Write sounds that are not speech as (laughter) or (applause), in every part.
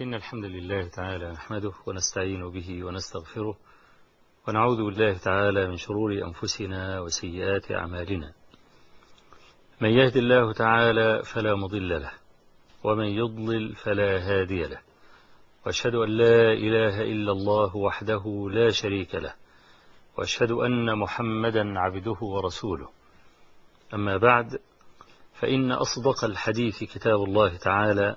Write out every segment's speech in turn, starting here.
إن الحمد لله تعالى نحمده ونستعين به ونستغفره ونعوذ بالله تعالى من شرور أنفسنا وسيئات أعمالنا. من يهد الله تعالى فلا مضل له ومن يضلل فلا هادي له. وأشهد أن لا إله إلا الله وحده لا شريك له وأشهد أن محمدا عبده ورسوله. أما بعد فإن أصدق الحديث كتاب الله تعالى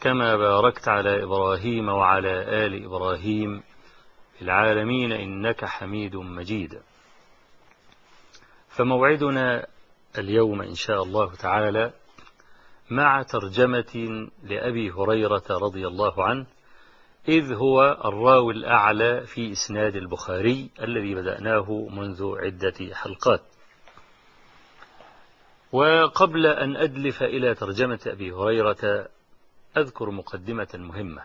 كما باركت على إبراهيم وعلى آل إبراهيم في العالمين إنك حميد مجيد. فموعدنا اليوم إن شاء الله تعالى مع ترجمة لأبي هريرة رضي الله عنه إذ هو الراوي الأعلى في إسناد البخاري الذي بدأناه منذ عدة حلقات. وقبل أن أدلف إلى ترجمة أبي هريرة أذكر مقدمة مهمة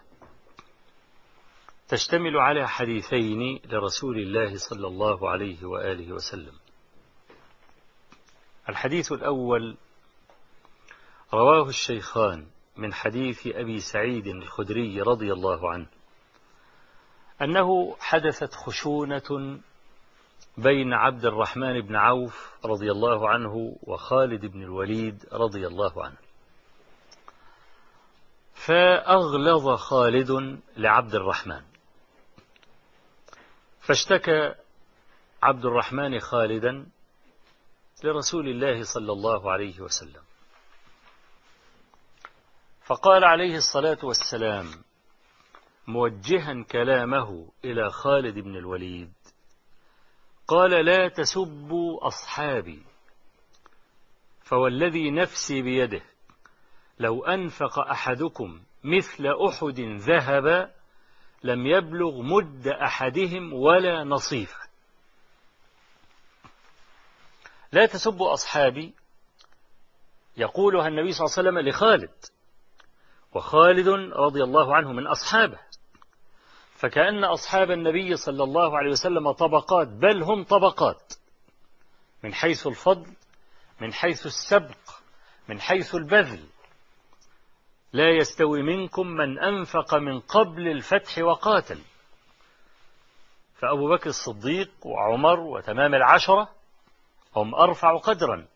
تشتمل على حديثين لرسول الله صلى الله عليه وآله وسلم. الحديث الأول رواه الشيخان من حديث أبي سعيد الخدري رضي الله عنه أنه حدثت خشونة بين عبد الرحمن بن عوف رضي الله عنه وخالد بن الوليد رضي الله عنه. فأغلظ خالد لعبد الرحمن. فاشتكى عبد الرحمن خالدا لرسول الله صلى الله عليه وسلم. فقال عليه الصلاة والسلام موجها كلامه إلى خالد بن الوليد. قال لا تسبوا أصحابي فوالذي نفسي بيده. لو أنفق أحدكم مثل أحد ذهب لم يبلغ مد أحدهم ولا نصيف لا تسبوا أصحابي يقولها النبي صلى الله عليه وسلم لخالد وخالد رضي الله عنه من أصحابه. فكأن أصحاب النبي صلى الله عليه وسلم طبقات بل هم طبقات من حيث الفضل من حيث السبق من حيث البذل لا يستوي منكم من أنفق من قبل الفتح وقاتل. فأبو بكر الصديق وعمر وتمام العشرة هم أرفع قدرا.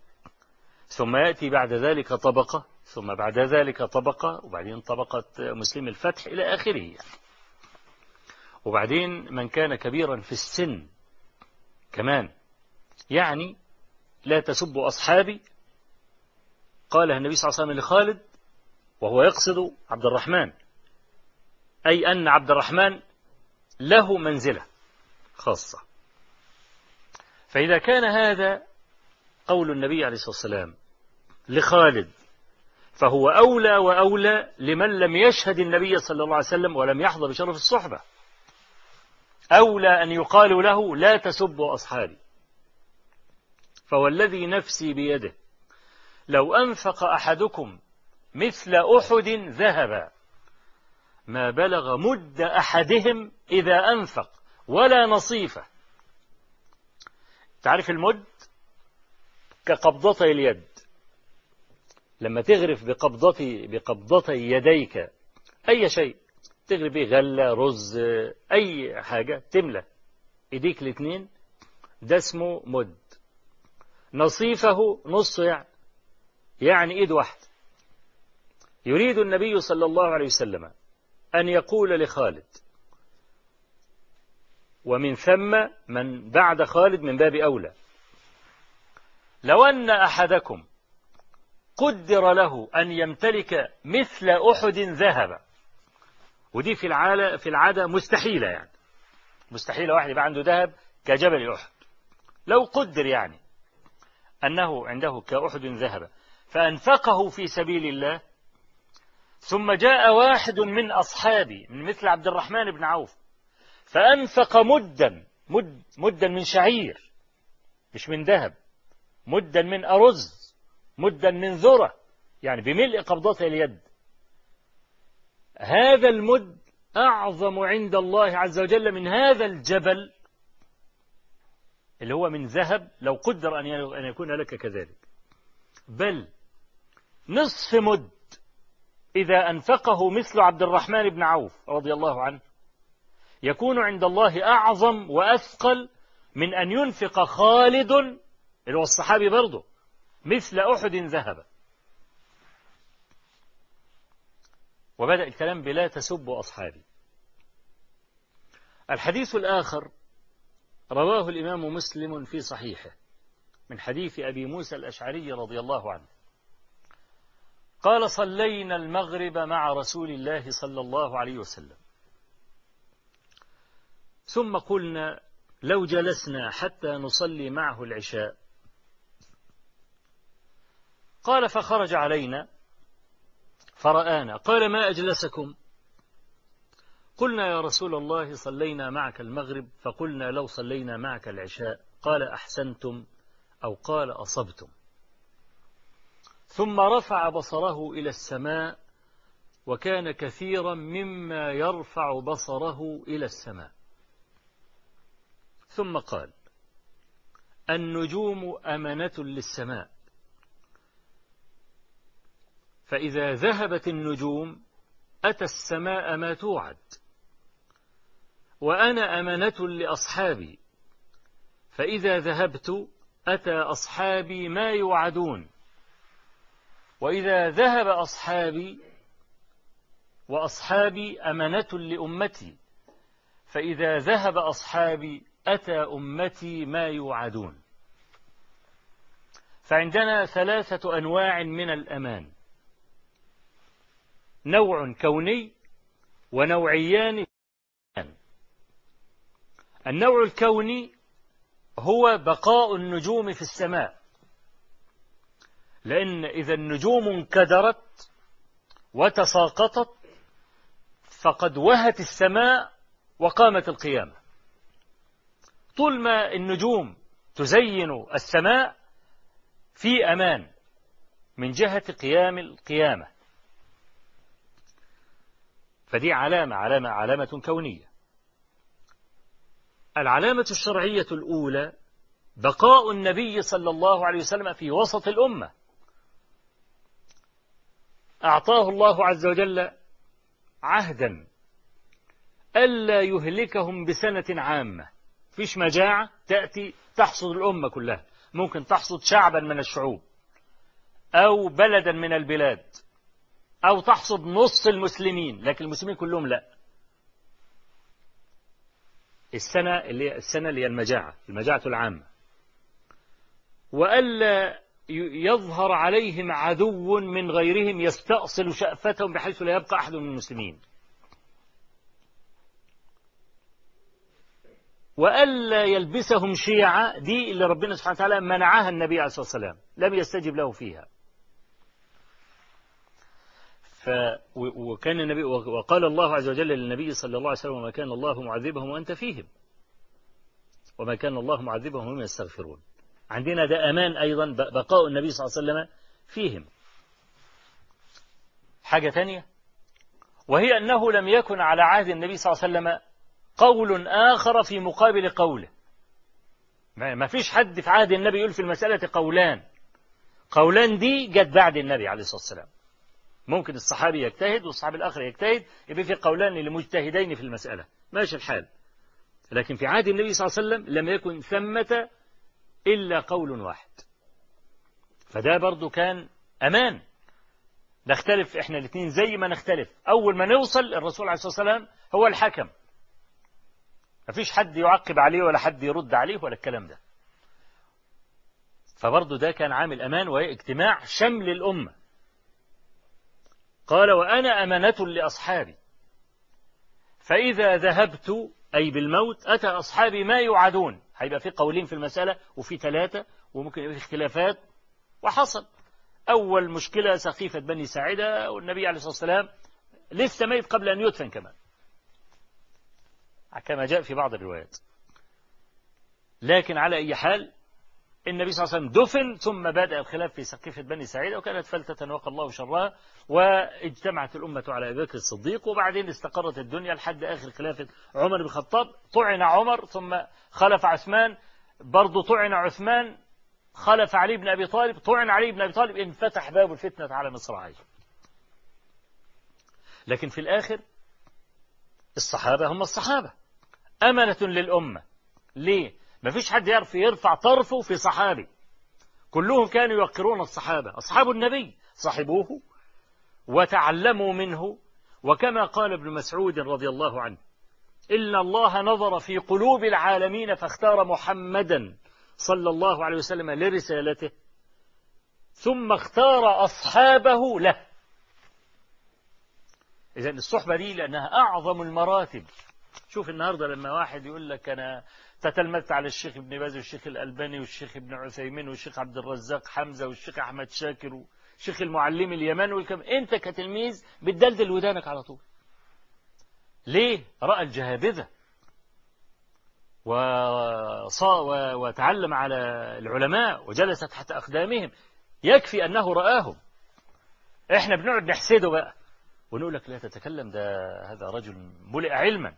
ثم يأتي بعد ذلك طبقة ثم بعد ذلك طبقة وبعدين طبقة مسلم الفتح إلى آخره. يعني. وبعدين من كان كبيرا في السن كمان يعني لا تسبوا أصحابي. قالها النبي صلى الله عليه وسلم لخالد وهو يقصد عبد الرحمن. أي أن عبد الرحمن له منزلة خاصة. فإذا كان هذا قول النبي عليه الصلاة والسلام لخالد فهو أولى وأولى لمن لم يشهد النبي صلى الله عليه وسلم ولم يحظى بشرف الصحبة. أولى أن يقال له لا تسبوا أصحابي. فوالذي نفسي بيده لو أنفق أحدكم مثل أحد ذهبا ما بلغ مد أحدهم إذا أنفق ولا نصيفة. تعرف المد؟ كقبضتي اليد. لما تغرف بقبضتي بقبضتي يديك أي شيء. تغرف به غلة رز أي حاجة تملى إيديك الاثنين ده اسمه مد. نصيفه نص يعني. يعني إيد واحدة. يريد النبي صلى الله عليه وسلم أن يقول لخالد ومن ثم من بعد خالد من باب أولى لو أن أحدكم قدر له أن يمتلك مثل أحد ذهب ودي في العالة في العادة مستحيلة يعني. مستحيلة واحد يبقى عنده ذهب كجبل أحد. لو قدر يعني أنه عنده كأحد ذهب فأنفقه في سبيل الله ثم جاء واحد من أصحابي من مثل عبد الرحمن بن عوف فأنفق مدا مد مدا من شعير مش من ذهب مدا من أرز مدا من ذرة يعني بملء قبضته اليد. هذا المد أعظم عند الله عز وجل من هذا الجبل اللي هو من ذهب لو قدر أن يكون لك كذلك. بل نصف مد إذا أنفقه مثل عبد الرحمن بن عوف رضي الله عنه يكون عند الله أعظم وأثقل من أن ينفق خالد اللي هو الصحابي برضه مثل أحد ذهب. وبدأ الكلام بلا تسبوا أصحابي. الحديث الآخر رواه الإمام مسلم في صحيحه من حديث أبي موسى الأشعري رضي الله عنه. قال صلينا المغرب مع رسول الله صلى الله عليه وسلم. ثم قلنا لو جلسنا حتى نصلي معه العشاء. قال فخرج علينا فرآنا قال ما أجلسكم؟ قلنا يا رسول الله صلينا معك المغرب فقلنا لو صلينا معك العشاء. قال أحسنتم أو قال أصبتم. ثم رفع بصره إلى السماء وكان كثيرا مما يرفع بصره إلى السماء. ثم قال النجوم أمنة للسماء. فإذا ذهبت النجوم أتى السماء ما توعد وأنا أمنة لأصحابي. فإذا ذهبت أتى أصحابي ما يوعدون. وإذا ذهب أصحابي وأصحابي أمنة لأمتي فإذا ذهب أصحابي أتى أمتي ما يوعدون. فعندنا ثلاثة أنواع من الأمان. نوع كوني ونوعيان. النوع الكوني هو بقاء النجوم في السماء. لأن إذا النجوم انكدرت وتساقطت فقد وهت السماء وقامت القيامة. طول ما النجوم تزين السماء في أمان من جهة قيام القيامة. فدي علامة علامة علامة كونية. العلامة الشرعية الأولى بقاء النبي صلى الله عليه وسلم في وسط الأمة. أعطاه الله عز وجل عهدا ألا يهلكهم بسنة عامة. فيش مجاعة؟ تأتي تحصد الأمة كلها. ممكن تحصد شعبا من الشعوب. أو بلدا من البلاد. أو تحصد نص المسلمين. لكن المسلمين كلهم لا. السنة اللي السنة اللي هي المجاعة. المجاعة العامة. وألا يظهر عليهم عدو من غيرهم يستأصل شأفتهم بحيث لا يبقى أحد من المسلمين. وألا يلبسهم شيعة دي اللي ربنا سبحانه وتعالى منعها النبي عليه الصلاة والسلام لم يستجب له فيها. ف وكان النبي وقال الله عز وجل للنبي صلى الله عليه وسلم وما كان الله معذبهم وأنت فيهم وما كان الله معذبهم وهم يستغفرون. عندنا ده أمان أيضا بقاء النبي صلى الله عليه وسلم فيهم. حاجة ثانية وهي أنه لم يكن على عهد النبي صلى الله عليه وسلم قول آخر في مقابل قوله. ما فيش حد في عهد النبي يقول في المسألة قولان. قولان دي جت بعد النبي عليه الصلاة والسلام. ممكن الصحابي يجتهد والصحابي الآخر يجتهد يبقى في قولان لمجتهدين في المسألة. ماشي الحال. لكن في عهد النبي صلى الله عليه وسلم لم يكن ثمة إلا قول واحد. فده برضو كان أمان. نختلف إحنا الاثنين زي ما نختلف. أول ما نوصل الرسول عليه الصلاة والسلام هو الحكم. مفيش حد يعقب عليه ولا حد يرد عليه ولا الكلام ده. فبرضه ده كان عامل أمان وهي اجتماع شمل الأمة قال وأنا أمانة لأصحابي. فإذا ذهبت أي بالموت أتى أصحابي ما يوعدون. هيبقى في قولين في المسألة وفي ثلاثة وممكن يبقى في اختلافات. وحصل. أول مشكلة سخيفة بني ساعدة والنبي عليه الصلاة والسلام لسه ميت قبل أن يدفن كمان. كما جاء في بعض الروايات. لكن على أي حال النبي صلى الله عليه وسلم دفن ثم بدأ الخلاف في سقيفة بني سعيد وكانت فلتة وقى الله شرها واجتمعت الأمة على بكر الصديق وبعدين استقرت الدنيا لحد آخر خلافة عمر بن الخطاب. طعن عمر ثم خلف عثمان برضه طعن عثمان خلف علي بن أبي طالب طعن علي بن أبي طالب انفتح باب الفتنة على مصراعيه لكن في الآخر الصحابة هم الصحابة. أمنة للأمة. ليه؟ ما فيش حد يعرف يرفع طرفه في صحابي. كلهم كانوا يوقرون الصحابة. أصحاب النبي صحبوه وتعلموا منه وكما قال ابن مسعود رضي الله عنه إن الله نظر في قلوب العالمين فاختار محمدا صلى الله عليه وسلم لرسالته ثم اختار أصحابه له. إذا الصحبة دي لأنها أعظم المراتب. شوف النهاردة لما واحد يقول لك أنا تتلمذت على الشيخ ابن باز والشيخ الألباني والشيخ ابن عثيمين والشيخ عبد الرزاق حمزة والشيخ أحمد شاكر والشيخ المعلم اليمن والكم. أنت كتلميذ بتدلدل ودانك على طول. ليه؟ رأى الجهابذة. وتعلم على العلماء وجلس تحت أقدامهم. يكفي أنه رآهم. إحنا بنقعد نحسده بقى. ونقول لك لا تتكلم ده هذا رجل ملئ علما.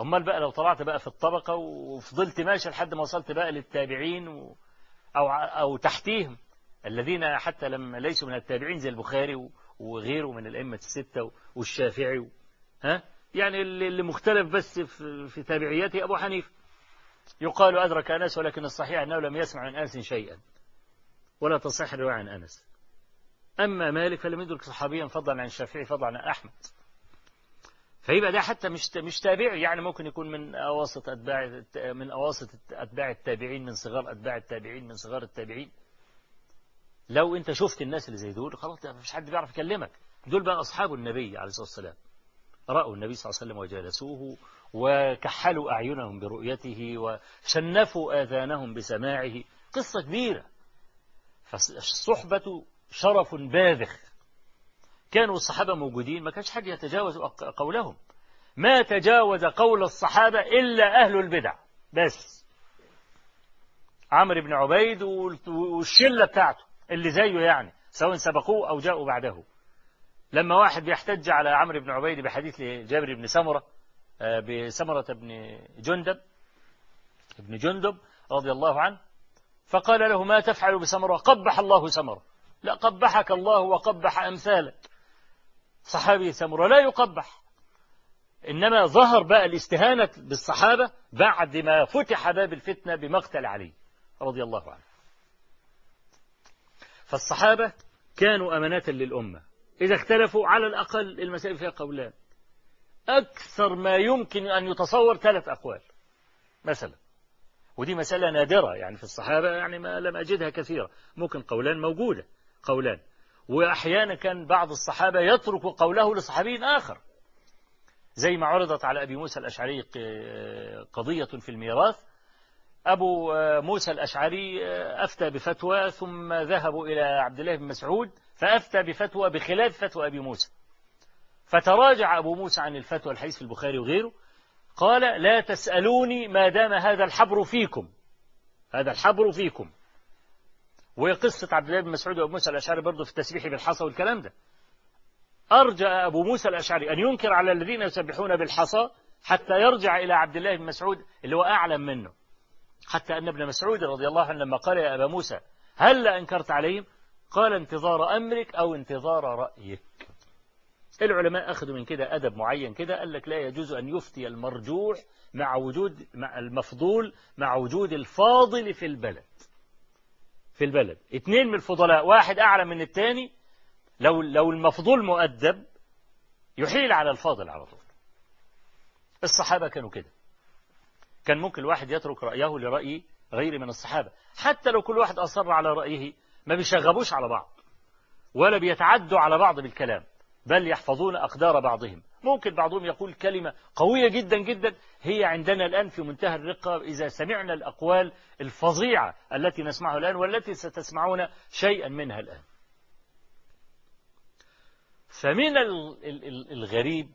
أمال بقى لو طلعت بقى في الطبقة وفضلت ماشي لحد ما وصلت بقى للتابعين و أو أو تحتيهم الذين حتى لما ليسوا من التابعين زي البخاري وغيره من الأئمة الستة والشافعي ها؟ يعني اللي مختلف بس في, تابعيته أبو حنيفة. يقال أدرك أنس ولكن الصحيح أنه لم يسمع من أنس شيئا ولا تصح الرواية عن أنس. أما مالك فلم يدرك صحابيا فضلا عن الشافعي فضلا عن أحمد. فيبقى ده حتى مش مش تابعي يعني ممكن يكون من أواسط أتباع من أواسط أتباع التابعين من صغار أتباع التابعين من صغار التابعين. لو أنت شفت الناس اللي زي دول خلاص مفيش حد بيعرف يكلمك. دول بقى أصحاب النبي عليه الصلاة والسلام. رأوا النبي صلى الله عليه وسلم وجالسوه وكحلوا أعينهم برؤيته وشنفوا آذانهم بسماعه. قصة كبيرة. فالصحبة شرف باذخ. كانوا الصحابة موجودين ما كانش حد يتجاوز قولهم. ما تجاوز قول الصحابة إلا أهل البدع. بس. عمرو بن عبيد والشلة بتاعته اللي زيه يعني سواء سبقوه أو جاءوا بعده. لما واحد يحتج على عمرو بن عبيد بحديث جابر بن سمرة آه، بسمرة بن جندب ابن جندب رضي الله عنه فقال له ما تفعل بسمرة؟ قبح الله سمرة. لا قبحك الله وقبح أمثالك. صحابي سمرة لا يقبح. إنما ظهر بقى الاستهانة بالصحابة بعد ما فتح باب الفتنة بمقتل علي رضي الله عنه. فالصحابة كانوا أمانة للأمة. إذا اختلفوا على الأقل المسائل فيها قولان. أكثر ما يمكن أن يتصور ثلاث أقوال. مثلا ودي مسألة نادرة يعني في الصحابة يعني ما لم أجدها كثيرة. ممكن قولان موجودة. قولان وأحيانا كان بعض الصحابة يترك قوله لصحابي آخر. زي ما عرضت على أبي موسى الأشعري قضية في الميراث. أبو موسى الأشعري أفتى بفتوى ثم ذهبوا إلى عبد الله بن مسعود فأفتى بفتوى بخلاف فتوى أبي موسى. فتراجع أبو موسى عن الفتوى الحديث في البخاري وغيره. قال لا تسألوني ما دام هذا الحبر فيكم. هذا الحبر فيكم. وقصة عبد الله بن مسعود وأبو موسى الأشعري برضه في التسبيح بالحصى والكلام ده. أرجى أبو موسى الأشعري أن ينكر على الذين يسبحون بالحصى حتى يرجع إلى عبد الله بن مسعود اللي هو أعلم منه. حتى أن ابن مسعود رضي الله عنه لما قال يا أبا موسى هل أنكرت عليهم؟ قال انتظار أمرك أو انتظار رأيك. العلماء أخذوا من كده أدب معين كده قال لك لا يجوز أن يفتي المرجوح مع وجود مع المفضول مع وجود الفاضل في البلد. في البلد. اثنين من الفضلاء واحد أعلى من الثاني لو لو المفضول مؤدب يحيل على الفاضل على طول. الصحابة كانوا كده. كان ممكن الواحد يترك رأيه لرأي غير من الصحابة. حتى لو كل واحد أصر على رأيه ما بيشغبوش على بعض ولا بيتعدوا على بعض بالكلام بل يحفظون أقدار بعضهم. ممكن بعضهم يقول كلمة قوية جدا جدا هي عندنا الآن في منتهى الرقة إذا سمعنا الأقوال الفظيعة التي نسمعها الآن والتي ستسمعون شيئا منها الآن. فمن الغريب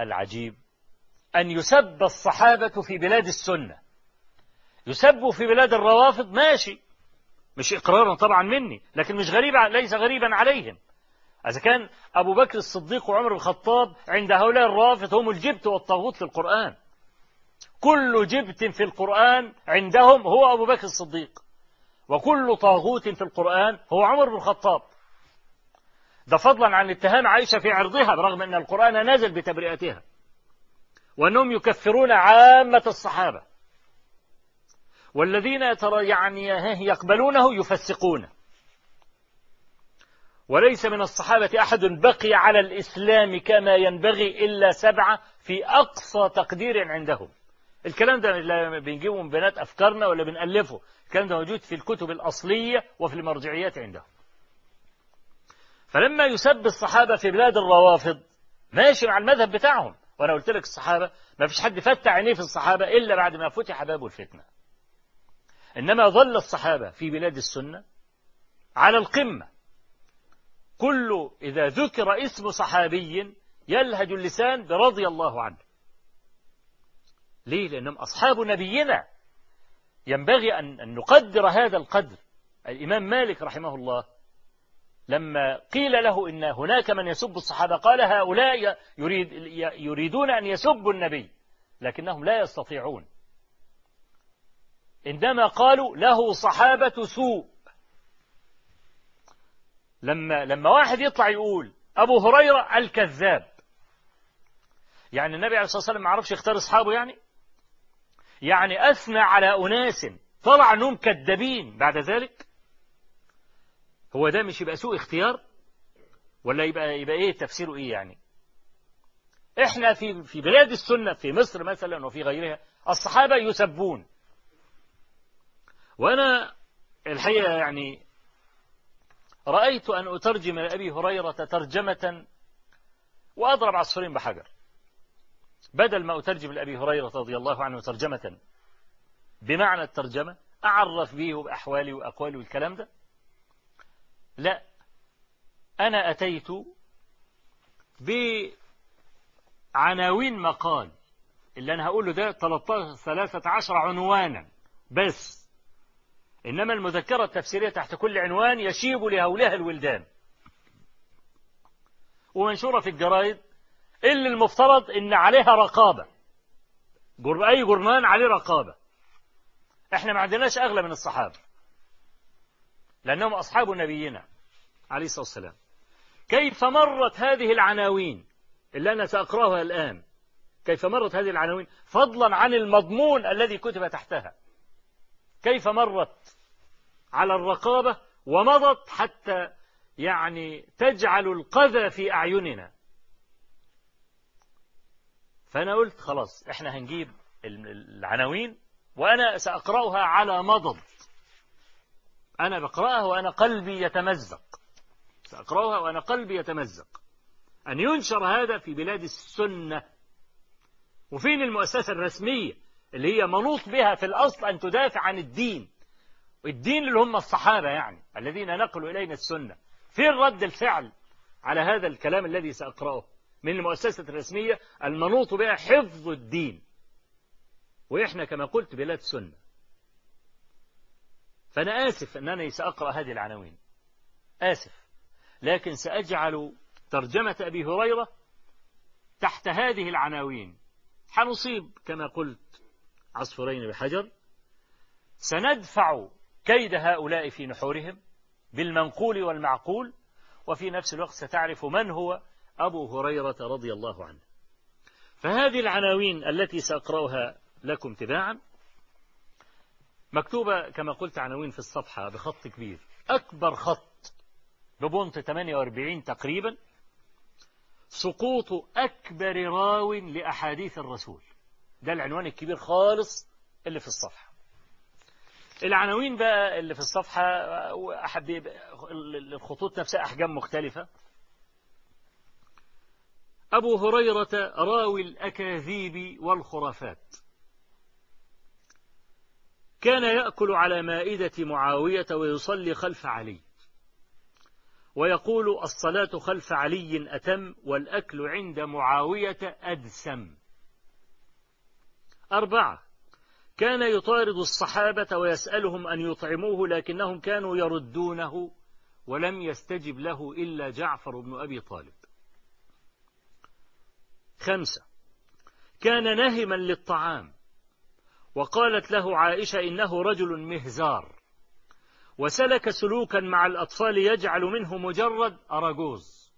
العجيب أن يسب الصحابة في بلاد السنة. يسب في بلاد الروافض ماشي مش إقرارا طبعا مني لكن مش غريب ليس غريبا عليهم. إذا كان أبو بكر الصديق وعمر الخطاب عند هؤلاء الروافض هم الجبت والطاغوت في القرآن. كل جبت في القرآن عندهم هو أبو بكر الصديق. وكل طاغوت في القرآن هو عمر بن الخطاب. ده فضلا عن اتهام عائشة في عرضها برغم أن القرآن نزل بتبرئتها. وأنهم يكفرون عامة الصحابة. والذين ترى يعني يقبلونه يفسقونه وليس من الصحابة أحد بقي على الإسلام كما ينبغي إلا سبعة في أقصى تقدير عندهم. الكلام ده لا بنجيبه من بنات أفكارنا ولا بنألفه. الكلام ده موجود في الكتب الأصلية وفي المرجعيات عندهم. فلما يسب الصحابة في بلاد الروافض ماشي مع المذهب بتاعهم. وأنا قلت لك الصحابة ما فيش حد فتح عينيه في الصحابة إلا بعد ما فتح باب الفتنة. إنما ظل الصحابة في بلاد السنة على القمة. كل إذا ذكر اسم صحابي يلهج اللسان برضي الله عنه. ليه؟ لأنهم أصحاب نبينا. ينبغي أن نقدر هذا القدر. الإمام مالك رحمه الله لما قيل له إن هناك من يسب الصحابة قال هؤلاء يريد يريدون أن يسبوا النبي لكنهم لا يستطيعون. عندما قالوا له صحابة سوء لما لما واحد يطلع يقول أبو هريرة الكذاب. يعني النبي عليه الصلاة والسلام ما عرفش يختار أصحابه يعني؟ يعني أثنى على أناس طلع أنهم كذابين. بعد ذلك هو ده مش يبقى سوء اختيار ولا يبقى يبقى إيه تفسيره إيه يعني؟ إحنا في في بلاد السنة في مصر مثلا وفي غيرها الصحابة يسبون. وأنا الحقيقة يعني رأيت أن أترجم لأبي هريرة ترجمة وأضرب عصفورين بحجر. بدل ما أترجم لأبي هريرة رضي الله عنه ترجمة بمعنى الترجمة أعرف به بأحوالي وأقوالي والكلام ده. لا أنا أتيت بعناوين مقال اللي أنا هقوله ده 13 عنوانا بس. إنما المذكرة التفسيرية تحت كل عنوان يشيب لهولها الولدان. ومنشورة في الجرائد اللي المفترض إن عليها رقابة. أي جرمان عليه رقابة. إحنا ما عندناش أغلى من الصحابة. لأنهم أصحاب نبينا عليه الصلاة والسلام. كيف مرت هذه العناوين؟ اللي أنا سأقراها الآن. كيف مرت هذه العناوين؟ فضلا عن المضمون الذي كتب تحتها. كيف مرت على الرقابة ومضت حتى يعني تجعل القذى في أعيننا. فأنا قلت خلاص إحنا هنجيب العناوين وأنا سأقرأها على مضض. أنا بقرأها وأنا قلبي يتمزق. سأقرأها وأنا قلبي يتمزق. أن ينشر هذا في بلاد السنة. وفين المؤسسة الرسمية؟ اللي هي منوط بها في الأصل أن تدافع عن الدين. الدين اللي هم الصحابة يعني الذين نقلوا إلينا السنة. فين رد الفعل على هذا الكلام الذي سأقرأه من المؤسسة الرسمية المنوط بها حفظ الدين. وإحنا كما قلت بلاد سنة. فأنا آسف أنني سأقرأ هذه العناوين. آسف. لكن سأجعل ترجمة أبي هريرة تحت هذه العناوين. حنصيب كما قلت عصفورين بحجر. سندفع كيد هؤلاء في نحورهم بالمنقول والمعقول وفي نفس الوقت ستعرف من هو أبو هريرة رضي الله عنه. فهذه العناوين التي سأقرأها لكم تباعا مكتوبة كما قلت عناوين في الصفحة بخط كبير. أكبر خط ببونت 48 تقريبا سقوط أكبر راو لأحاديث الرسول. ده العنوان الكبير خالص اللي في الصفحة. العناوين بقى اللي في الصفحة الخطوط نفسها أحجام مختلفة. أبو هريرة راوي الأكاذيب والخرافات. كان يأكل على مائدة معاوية ويصلي خلف علي. ويقول الصلاة خلف علي أتم والأكل عند معاوية أدسم. أربعة. كان يطارد الصحابة ويسألهم أن يطعموه لكنهم كانوا يردونه ولم يستجب له إلا جعفر بن أبي طالب. خمسة. كان نهما للطعام. وقالت له عائشة إنه رجل مهزار. وسلك سلوكا مع الأطفال يجعل منه مجرد أراجوز.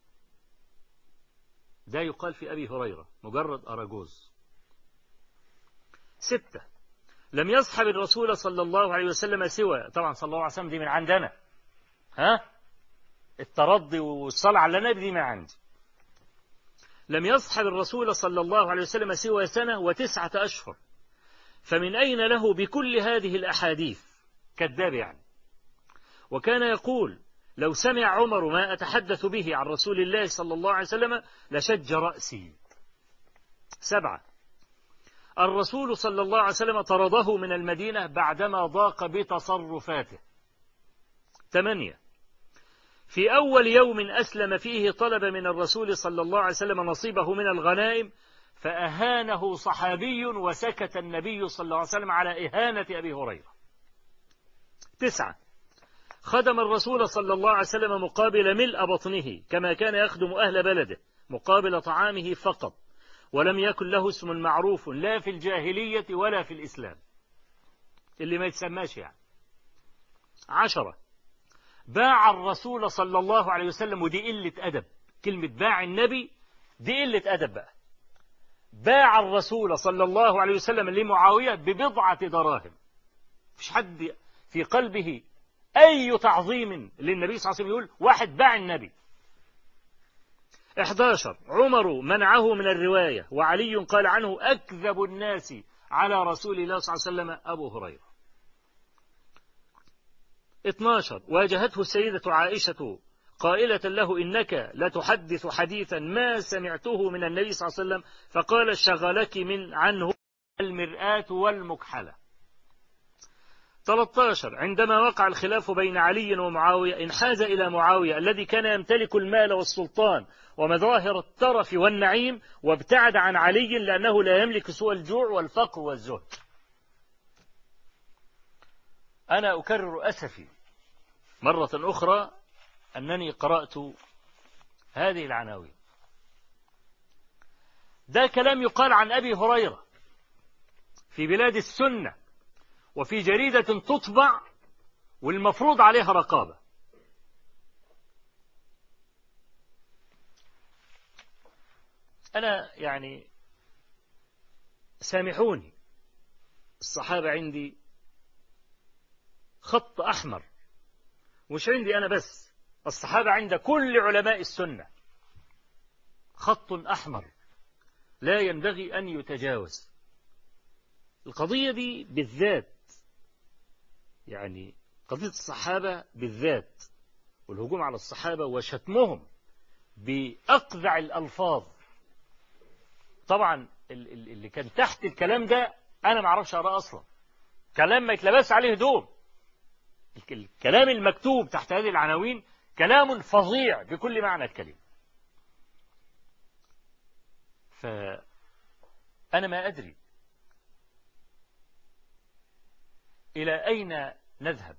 ده يقال في أبي هريرة مجرد أراجوز. ستة. لم يصحب الرسول صلى الله عليه وسلم سوى. طبعا صلى الله عليه وسلم دي من عندنا ها؟ الترضي والصلاة على النبي دي من عندي. لم يصحب الرسول صلى الله عليه وسلم سوى سنة وتسعة أشهر. فمن أين له بكل هذه الأحاديث؟ كذاب يعني. وكان يقول لو سمع عمر ما أتحدث به عن رسول الله صلى الله عليه وسلم لشج رأسي. سبعة. الرسول صلى الله عليه وسلم طرده من المدينة بعدما ضاق بتصرفاته. ثمانية في أول يوم أسلم فيه طلب من الرسول صلى الله عليه وسلم نصيبه من الغنائم فأهانه صحابي وسكت النبي صلى الله عليه وسلم على إهانة أبي هريرة. تسعة. خدم الرسول صلى الله عليه وسلم مقابل ملء بطنه كما كان يخدم أهل بلده مقابل طعامه فقط. ولم يكن له اسم معروف لا في الجاهلية ولا في الإسلام. اللي ما يتسماش يعني. عشرة. باع الرسول صلى الله عليه وسلم ودي قلة أدب. كلمة باع النبي دي قلة أدب بقى. باع الرسول صلى الله عليه وسلم لمعاوية ببضعة دراهم. مش حد في قلبه أي تعظيم للنبي صلى الله عليه وسلم يقول واحد باع النبي. 11 عمر منعه من الرواية وعلي قال عنه أكذب الناس على رسول الله صلى الله عليه وسلم أبو هريرة. 12 واجهته السيدة عائشة قائلة له إنك لتحدث حديثا ما سمعته من النبي صلى الله عليه وسلم فقال شغلك من عنه المرآة والمكحلة. 13 عندما وقع الخلاف بين علي ومعاوية انحاز إلى معاوية الذي كان يمتلك المال والسلطان ومظاهر الترف والنعيم وابتعد عن علي لأنه لا يملك سوى الجوع والفقر والزهد. أنا أكرر أسفي مرة أخرى أنني قرأت هذه العناوين. ده كلام يقال عن أبي هريرة في بلاد السنة وفي جريدة تطبع والمفروض عليها رقابة. أنا يعني سامحوني. الصحابة عندي خط أحمر. مش عندي أنا بس الصحابة عند كل علماء السنة. خط أحمر. لا ينبغي أن يتجاوز. القضية دي بالذات يعني قضية الصحابة بالذات والهجوم على الصحابة وشتمهم بأقذع الألفاظ. طبعا اللي كان تحت الكلام ده أنا ما أعرفش أقرأ أصلا. كلام ما يتلبس عليه هدوم. الكلام المكتوب تحت هذه العناوين كلام فظيع بكل معنى الكلمة. فأنا ما أدري إلى أين نذهب.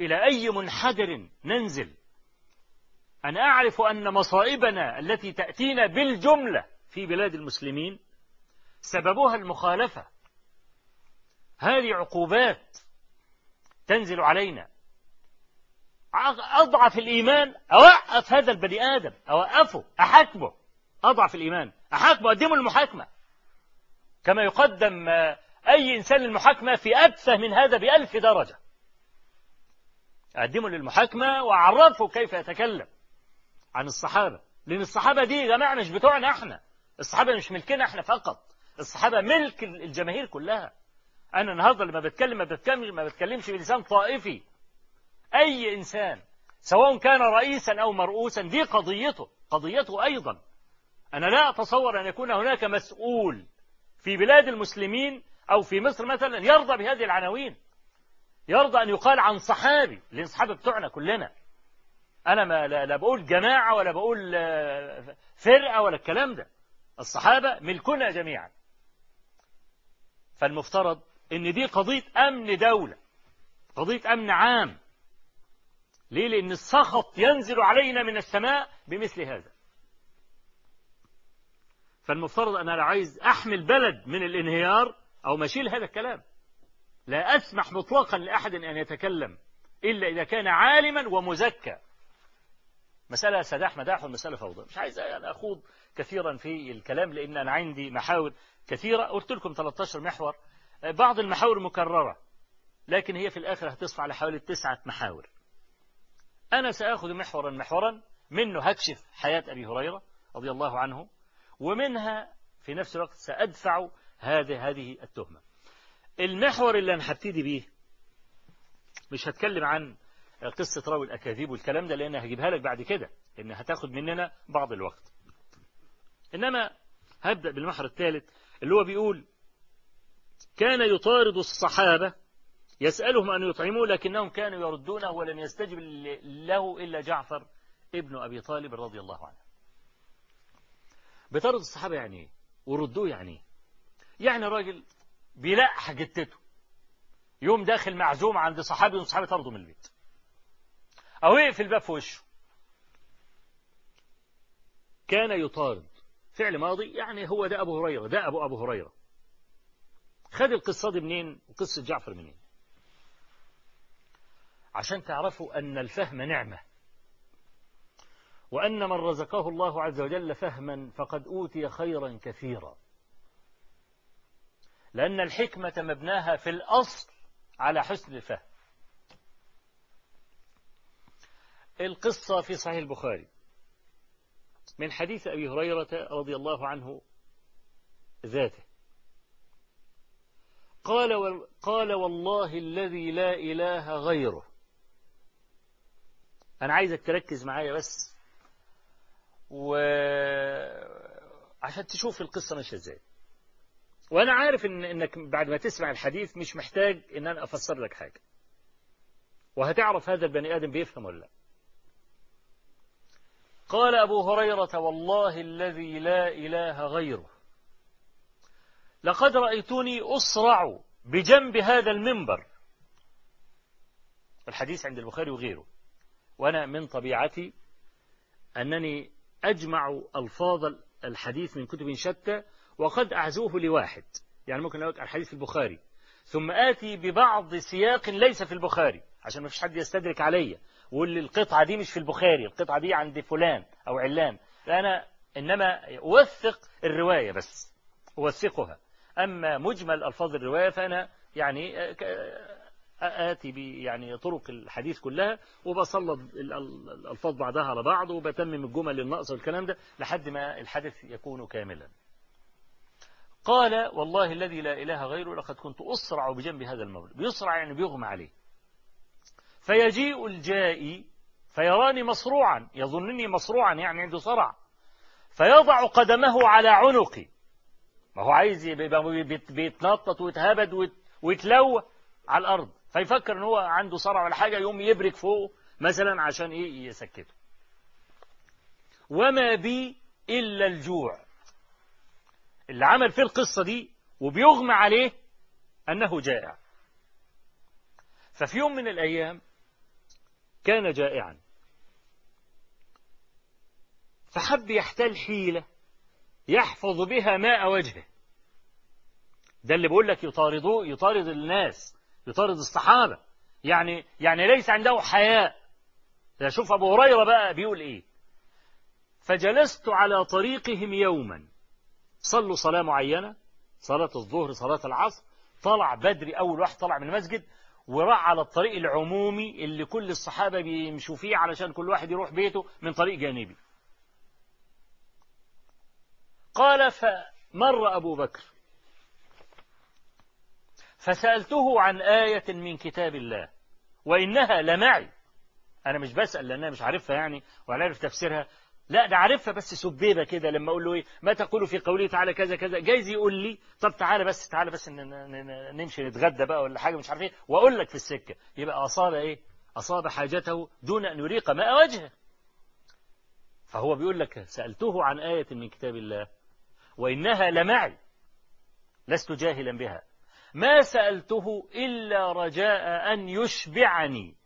إلى أي منحدر ننزل. أنا أعرف أن مصائبنا التي تأتينا بالجملة في بلاد المسلمين سببها المخالفة. هذه عقوبات تنزل علينا. أضعف الإيمان أوقف هذا البني آدم أوقفه أحاكمه. أضعف الإيمان أحاكمه أقدمه المحاكمة كما يقدم أي إنسان للمحاكمة في أتفه من هذا بألف درجة. أقدمه للمحاكمة وأعرفه كيف يتكلم عن الصحابة. لأن الصحابة دي يا جماعة مش بتوعنا إحنا. الصحابة مش ملكنا إحنا فقط. الصحابة ملك الجماهير كلها. أنا النهاردة لما بتكلم ما بتكلمش ما بتكلمش بلسان طائفي. أي إنسان سواء كان رئيسا أو مرؤوسا دي قضيته قضيته أيضا. أنا لا أتصور أن يكون هناك مسؤول في بلاد المسلمين أو في مصر مثلا يرضى بهذه العناوين. يرضى أن يقال عن صحابي لأن صحابة بتوعنا كلنا. أنا ما لا, لا بقول جماعة ولا بقول فرقة ولا الكلام ده. الصحابة ملكنا جميعا. فالمفترض إن دي قضية أمن دولة قضية أمن عام. ليه؟ لأن السخط ينزل علينا من السماء بمثل هذا. فالمفترض أنا عايز احمي البلد من الانهيار أو مشيل هذا الكلام. لا أسمح مطلقا لأحد أن يتكلم إلا إذا كان عالما ومزكى. مسألة سداح مداح والمسألة فوضى. مش عايز يعني أخوض كثيرا في الكلام لأن أنا عندي محاور كثيرة. قلت لكم 13 محور. بعض المحاور مكررة لكن هي في الآخر هتصف على حوالي تسعة محاور. أنا سأخذ محورا محورا منه هكشف حياة أبي هريرة رضي الله عنه ومنها في نفس الوقت سأدفع هذه هذه التهمة. المحور اللي أنا هبتدي به مش هتكلم عن قصة راوي الأكاذيب والكلام ده لأن هجيبها لك بعد كده لأن هتاخد مننا بعض الوقت. إنما هبدأ بالمحور الثالث اللي هو بيقول كان يطارد الصحابة يسألهم أن يطعموه لكنهم كانوا يردونه ولم يستجب له إلا جعفر ابن أبي طالب رضي الله عنه. بطارد الصحابة يعني إيه؟ وردوه يعني إيه؟ يعني راجل بيلقح جتته. يوم داخل معزوم عند صحابي وصحابي طرده من البيت. أو يقفل الباب في وشه. كان يطارد. فعل ماضي يعني هو ده أبو هريرة ده أبو أبو هريرة. خد القصة دي منين؟ وقصة جعفر منين؟ عشان تعرفوا أن الفهم نعمة. وأن من رزقه الله عز وجل فهما فقد أوتي خيرا كثيرا. لأن الحكمة مبناها في الأصل على حسن الفهم. القصة في صحيح البخاري. من حديث أبي هريرة رضي الله عنه ذاته. قال قال والله الذي لا إله غيره. أنا عايزك تركز معايا بس وعشان تشوف القصة ماشية إزاي. وأنا عارف إن إنك بعد ما تسمع الحديث مش محتاج إن أنا أفسر لك حاجة. وهتعرف هذا البني آدم بيفهم ولا لا. قال أبو هريرة والله الذي لا إله غيره. لقد رأيتني أصرع بجنب هذا المنبر. الحديث عند البخاري وغيره. وأنا من طبيعتي أنني أجمع ألفاظ الحديث من كتب شتى وقد أعزوه لواحد. يعني ممكن أقول الحديث في البخاري. ثم آتي ببعض سياق ليس في البخاري عشان ما فيش حد يستدرك عليا ويقول لي القطعة دي مش في البخاري القطعة دي عند فلان أو علان. أنا إنما أوثق الرواية بس أوثقها. أما مجمل ألفاظ الرواية فأنا يعني آتي يعني طرق الحديث كلها وبسلط الألفاظ بعضها على بعض وبتمم الجمل النقص والكلام ده لحد ما الحدث يكون كاملا. قال والله الذي لا إله غيره لقد كنت أسرع بجنب هذا المولد. بيسرع يعني بيغمى عليه. فيجيء الجائي فيراني مصروعا يظنني مصروعا يعني عنده صرع فيضع قدمه على عنقي. ما هو عايز بيتنطط ويتهبد ويتلوى على الأرض. فيفكر إن هو عنده صرع ولا حاجة يقوم يبرك فوقه مثلا عشان إيه؟ يسكته. وما بي إلا الجوع. اللي عمل في القصة دي وبيغمى عليه أنه جائع. ففي يوم من الأيام كان جائعا. فحب يحتل حيلة يحفظ بها ماء وجهه. ده اللي بقول لك يطاردوه يطارد الناس يطارد الصحابة. يعني يعني ليس عنده حياء. شوف أبو هريرة بقى بيقول إيه. فجلست على طريقهم يوما. صلوا صلاة معينة صلاة الظهر صلاة العصر. طلع بدري أول واحد طلع من المسجد وراح على الطريق العمومي اللي كل الصحابة بيمشوا فيه علشان كل واحد يروح بيته من طريق جانبي. قال فمر أبو بكر. فسألته عن آية من كتاب الله. وإنها لمعي. أنا مش بسأل لأنها مش عارفها يعني ولا عارف تفسيرها. لا ده عارفها بس سبيبة كده لما أقول له إيه ما تقول في قوله تعالى كذا كذا جايز يقول لي طب تعالى بس تعالى بس نمشي نتغدى بقى ولا حاجة مش عارف إيه وأقول لك في السكة يبقى أصاب إيه؟ أصاب حاجته دون أن يريق ماء وجهه. فهو بيقول لك سألته عن آية من كتاب الله وإنها لمعي لست جاهلا بها. ما سألته إلا رجاء أن يشبعني.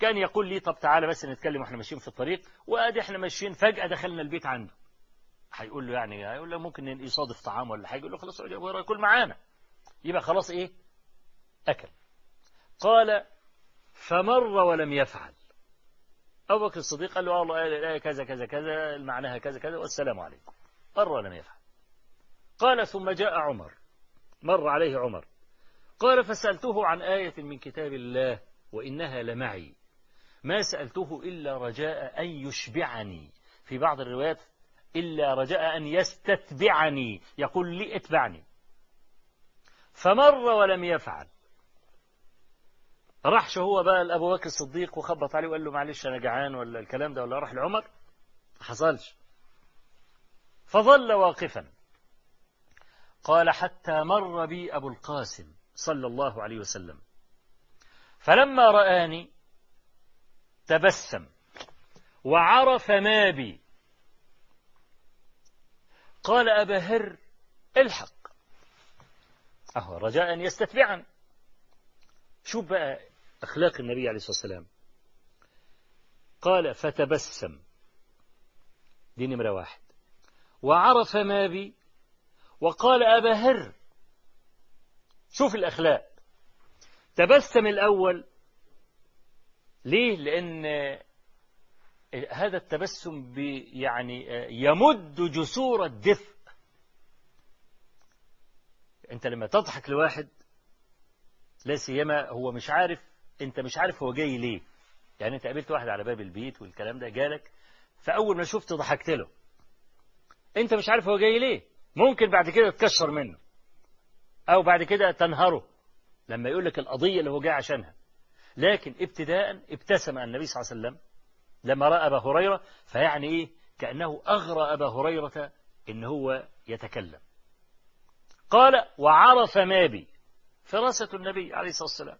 كان يقول لي طب تعالى بس نتكلم وإحنا ماشيين في الطريق وادي إحنا ماشيين فجأة دخلنا البيت عنده. هيقول له يعني هيقول له ممكن يصادف طعام ولا حاجة يقول له خلاص اقعد يا ابو كل معانا. يبقى خلاص إيه؟ أكل. قال فمر ولم يفعل. أبو بكر الصديق قال له الله الآية كذا كذا كذا معناها كذا كذا والسلام عليكم. مر ولم يفعل. قال ثم جاء عمر. مر عليه عمر. قال فسألته عن آية من كتاب الله وإنها لمعي. ما سألته إلا رجاء أن يشبعني. في بعض الروايات إلا رجاء أن يستتبعني يقول لي اتبعني. فمر ولم يفعل. راحش هو بقى لأبو بكر الصديق وخبط عليه وقال له معلش أنا جعان ولا الكلام ده ولا راح لعمر؟ حصلش. فظل واقفا. قال حتى مر بي أبو القاسم صلى الله عليه وسلم. فلما رآني تبسم وعرف ما بي. قال أبا هر الحق. أهو رجاء أن يستتبعا. شوف بقى أخلاق النبي عليه الصلاة والسلام؟ قال فتبسم. دي نمرة واحد. وعرف ما بي. وقال أبا هر شوف الأخلاق. تبسم الأول ليه؟ لأن هذا التبسم يعني يمد جسور الدفء. أنت لما تضحك لواحد لا سيما هو مش عارف أنت مش عارف هو جاي ليه. يعني أنت قابلت واحد على باب البيت والكلام ده جالك فأول ما شفت ضحكت له. أنت مش عارف هو جاي ليه. ممكن بعد كده تكشر منه أو بعد كده تنهره لما يقول لك القضية اللي هو جاي عشانها. لكن ابتداء ابتسم النبي صلى الله عليه وسلم لما رأى أبا هريرة فيعني إيه؟ كأنه أغرى أبا هريرة إن هو يتكلم. قال وعرف ما بي. فراسة النبي عليه الصلاة والسلام.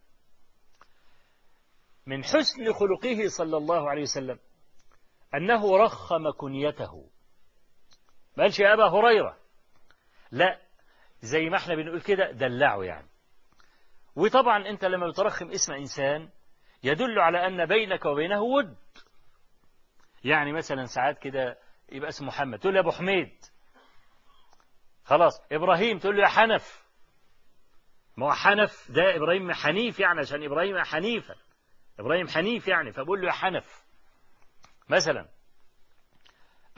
من حسن خلقه صلى الله عليه وسلم أنه رخم كنيته. ما قالش يا أبا هريرة؟ لا زي ما إحنا بنقول كده دلعه يعني. وطبعا أنت لما بترخم اسم إنسان يدل على أن بينك وبينه ود. يعني مثلا ساعات كده يبقى اسمه محمد تقول له يا أبو حميد. خلاص إبراهيم تقول له يا حنف. ما هو حنف ده إبراهيم حنيف يعني عشان إبراهيم حنيفا. إبراهيم حنيف يعني فبقول له يا حنف. مثلا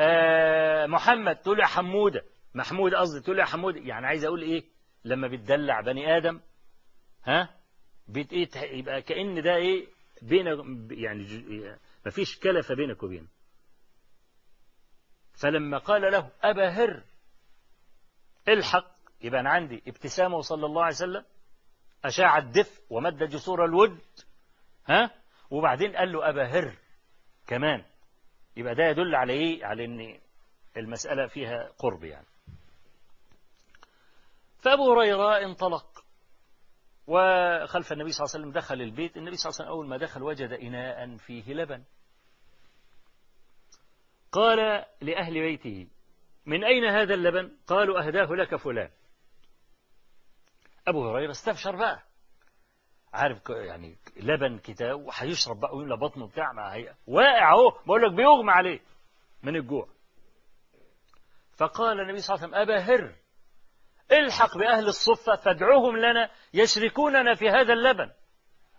آه محمد تقول له يا حمودة. محمود قصدي تقول له يا حمودة. يعني عايز أقول إيه؟ لما بتدلع بني آدم ها؟ بت إيه؟ يبقى كأن ده إيه؟ بين يعني ما فيش كلفة بينك وبينه. فلما قال له أبا هر الحق يبقى أنا عندي ابتسامه صلى الله عليه وسلم أشاع الدفء ومد جسور الود ها؟ وبعدين قال له أبا هر كمان. يبقى ده يدل على إيه؟ على إن المسألة فيها قرب يعني. فأبو هريرة انطلق. وخلف النبي صلى الله عليه وسلم دخل البيت. النبي صلى الله عليه وسلم أول ما دخل وجد إناء فيه لبن. قال لأهل بيته من أين هذا اللبن؟ قالوا أهداه لك فلان. أبو هريرة استبشر بقى. عارف يعني لبن كده وهيشرب بقى ويملى بطنه بتاع ما هي واقع أهو. بقول لك بيغمى عليه من الجوع. فقال النبي صلى الله عليه وسلم أبا هر. الحق بأهل الصفة فادعوهم لنا يشركوننا في هذا اللبن.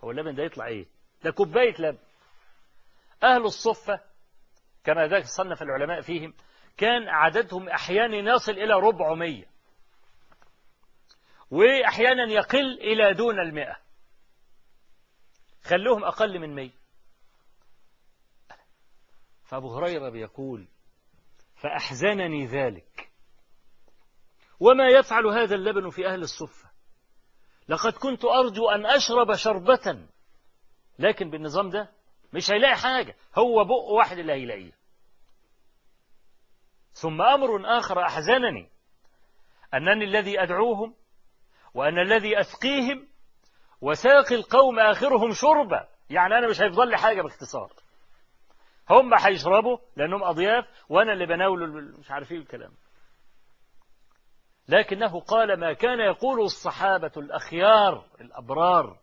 هو اللبن ده يطلع إيه؟ ده كوباية لبن. أهل الصفة كما ذاك صنف العلماء فيهم كان عددهم أحيانا يصل إلى ربعمية. وأحيانا يقل إلى دون المئة. خلوهم أقل من مية. فأبو هريرة بيقول فأحزنني ذلك. وما يفعل هذا اللبن في أهل الصفة. لقد كنت أرجو أن أشرب شربة. لكن بالنظام ده مش هيلاقي حاجة. هو بق واحد اللي هيلاقيه. ثم أمر آخر أحزنني. أنني الذي أدعوهم وأن الذي أسقيهم وساقي القوم آخرهم شربا يعني أنا مش هيفضل لي حاجة باختصار. هم هيشربوا لأنهم أضياف وأنا اللي بناول مش عارف إيه الكلام. لكنه قال ما كان يقول الصحابة الأخيار الأبرار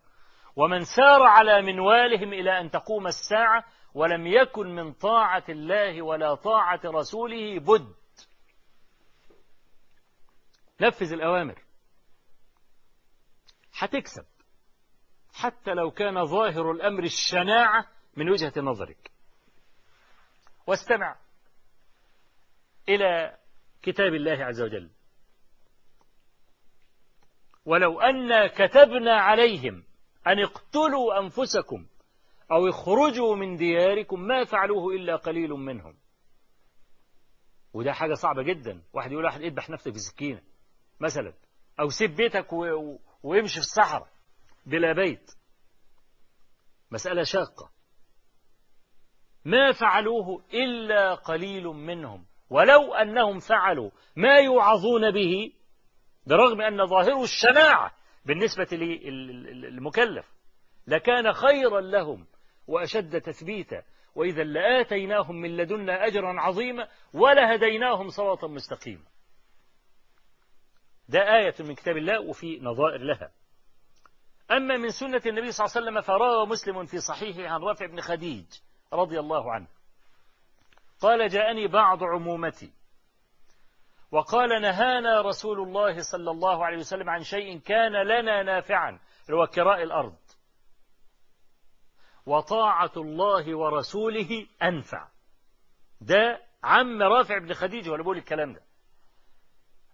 ومن سار على منوالهم إلى أن تقوم الساعة ولم يكن من طاعة الله ولا طاعة رسوله بد. نفذ الأوامر. هتكسب حتى لو كان ظاهر الأمر الشناعة من وجهة نظرك. واستمع إلى كتاب الله عز وجل. ولو أن كتبنا عليهم أن اقتلوا أنفسكم أو اخرجوا من دياركم ما فعلوه إلا قليل منهم. وده حاجة صعبة جدا. واحد يقول واحد اذبح نفسك بسكينة مثلا أو سيب بيتك و... و... ويمشي في الصحراء بلا بيت. مسألة شاقة. ما فعلوه إلا قليل منهم. ولو أنهم فعلوا ما يوعظون به برغم أن ظاهره الشناعة بالنسبة للمكلف لكان خيرا لهم وأشد تثبيتا وإذا لآتيناهم من لدنا أجرا عظيما ولهديناهم صراطا مستقيما. ده آية من كتاب الله وفي نظائر لها. أما من سنة النبي صلى الله عليه وسلم فروى مسلم في صحيحه عن رافع بن خديج رضي الله عنه. قال جاءني بعض عمومتي وقال نهانا رسول الله صلى الله عليه وسلم عن شيء كان لنا نافعا هو كراء الأرض. وطاعة الله ورسوله أنفع. ده عم رافع بن خديجة ولا بقول الكلام ده.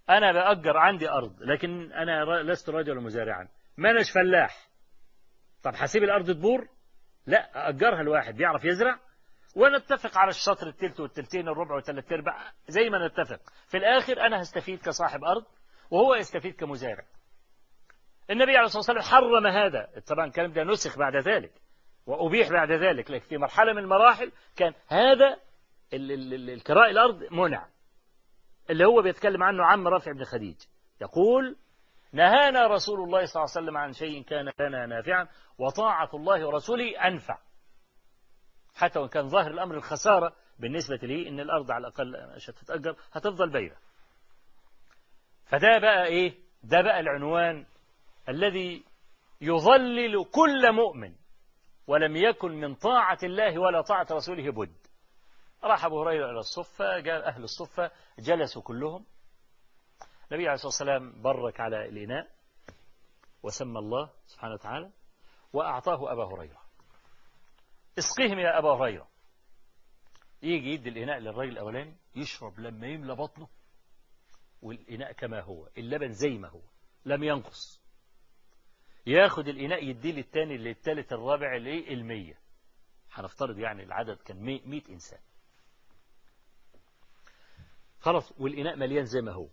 أنا بأجر عندي أرض لكن أنا لست رجلا مزارعا. ما فلاح. طب حسيب الأرض تبور؟ لا أجرها الواحد بيعرف يزرع؟ ونتفق على الشطر التلت والتلتين الربع والثلاث ارباع زي ما نتفق. في الآخر أنا هستفيد كصاحب أرض وهو يستفيد كمزارع. النبي عليه الصلاة والسلام حرم هذا. طبعا الكلام ده نسخ بعد ذلك وأبيح بعد ذلك لكن في مرحلة من المراحل كان هذا الكراء الأرض منع. اللي هو بيتكلم عنه عم رافع بن خديج. يقول نهانا رسول الله صلى الله عليه وسلم عن شيء كان لنا نافعا وطاعة الله ورسوله أنفع. حتى وإن كان ظاهر الأمر الخسارة بالنسبة لي إن الأرض على الأقل عشان تتأجر هتفضل بيرة فده بقى إيه؟ ده بقى العنوان الذي يظلل كل مؤمن ولم يكن من طاعة الله ولا طاعة رسوله بد. راح أبو هريرة إلى الصفة جاء أهل الصفة جلسوا كلهم. النبي عليه الصلاة والسلام برك على الإناء وسمى الله سبحانه وتعالى وأعطاه أبا هريرة. اسقهم يا أبا هريرة. يجي يدي الإناء للراجل الأولاني يشرب لما يملى بطنه والإناء كما هو اللبن زي ما هو لم ينقص. ياخد الإناء يديه للتاني للتالت الرابع الايه المية هنفترض يعني العدد كان مئة إنسان. خلاص والإناء مليان زي ما هو.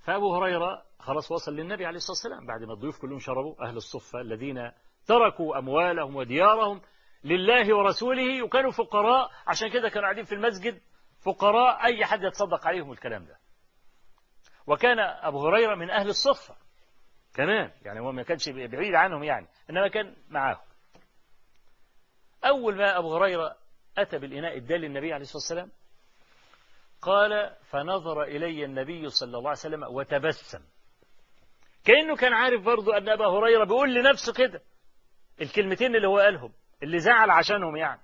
فأبو هريرة خلاص وصل للنبي عليه الصلاة والسلام. بعد ما الضيوف كلهم شربوا أهل الصفة الذين تركوا أموالهم وديارهم لله ورسوله. وكانوا فقراء عشان كده كانوا قاعدين في المسجد فقراء. أي حد يتصدق عليهم الكلام ده. وكان أبو هريرة من أهل الصفة كمان يعني هو ما كانش بعيد عنهم يعني إنما كان معاهم. أول ما أبو هريرة أتى بالإناء الدال للنبي عليه الصلاة والسلام قال فنظر إلي النبي صلى الله عليه وسلم وتبسم. كأنه كان عارف برضو أن أبا هريرة بيقول لنفسه كده. الكلمتين اللي هو قالهم اللي زعل عشانهم يعني.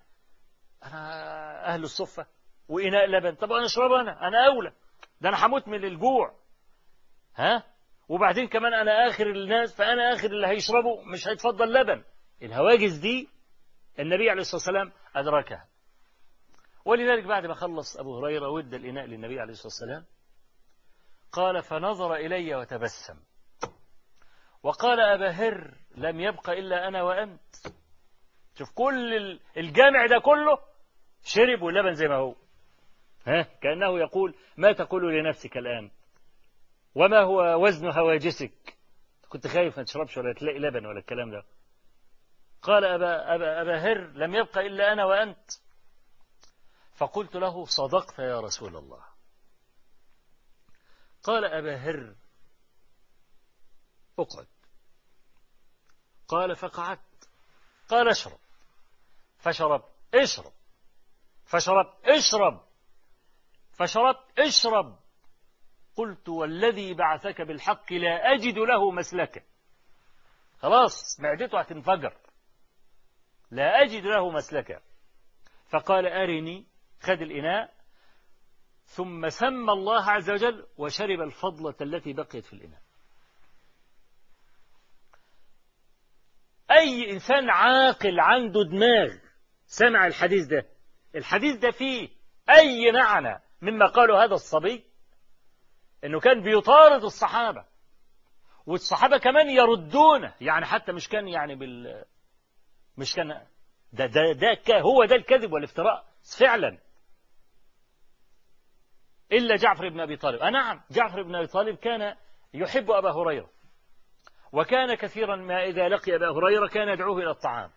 أنا أهل الصفة وإناء لبن. طب أنا أشرب أنا؟ أنا أولى. ده أنا هموت من الجوع. ها؟ وبعدين كمان أنا آخر الناس فأنا آخر اللي هيشربوا مش هيتفضل لبن. الهواجس دي النبي عليه الصلاة والسلام أدركها. ولذلك بعد ما خلص أبو هريرة ود الإناء للنبي عليه الصلاة والسلام. قال فنظر إلي وتبسم. وقال أبا هر لم يبق إلا أنا وأنت. شوف كل الجامع ده كله شرب واللبن زي ما هو. ها؟ كأنه يقول ما تقول لنفسك الآن؟ وما هو وزن هواجسك؟ كنت خايف ما تشربش ولا تلاقي لبن ولا الكلام ده. قال أبا, أبا, أبا هر لم يبق إلا أنا وأنت. فقلت له صدقت يا رسول الله. قال أبا هر أقعد. قال فقعدت. قال اشرب. فشرب اشرب. فشرب اشرب. فشربت اشرب. قلت والذي بعثك بالحق لا أجد له مسلكا خلاص معدته هتنفجر. لا أجد له مسلكا فقال أرني خد الإناء. ثم سمى الله عز وجل وشرب الفضلة التي بقيت في الإناء. أي إنسان عاقل عنده دماغ سمع الحديث ده الحديث ده فيه أي معنى مما قاله هذا الصبي؟ إنه كان بيطارد الصحابة والصحابة كمان يردونه يعني حتى مش كان يعني بال مش كان ده ده ده هو ده الكذب والافتراء فعلا. إلا جعفر بن أبي طالب. نعم جعفر بن أبي طالب كان يحب أبا هريرة. وكان كثيرا ما إذا لقي أبا هريرة كان يدعوه إلى الطعام.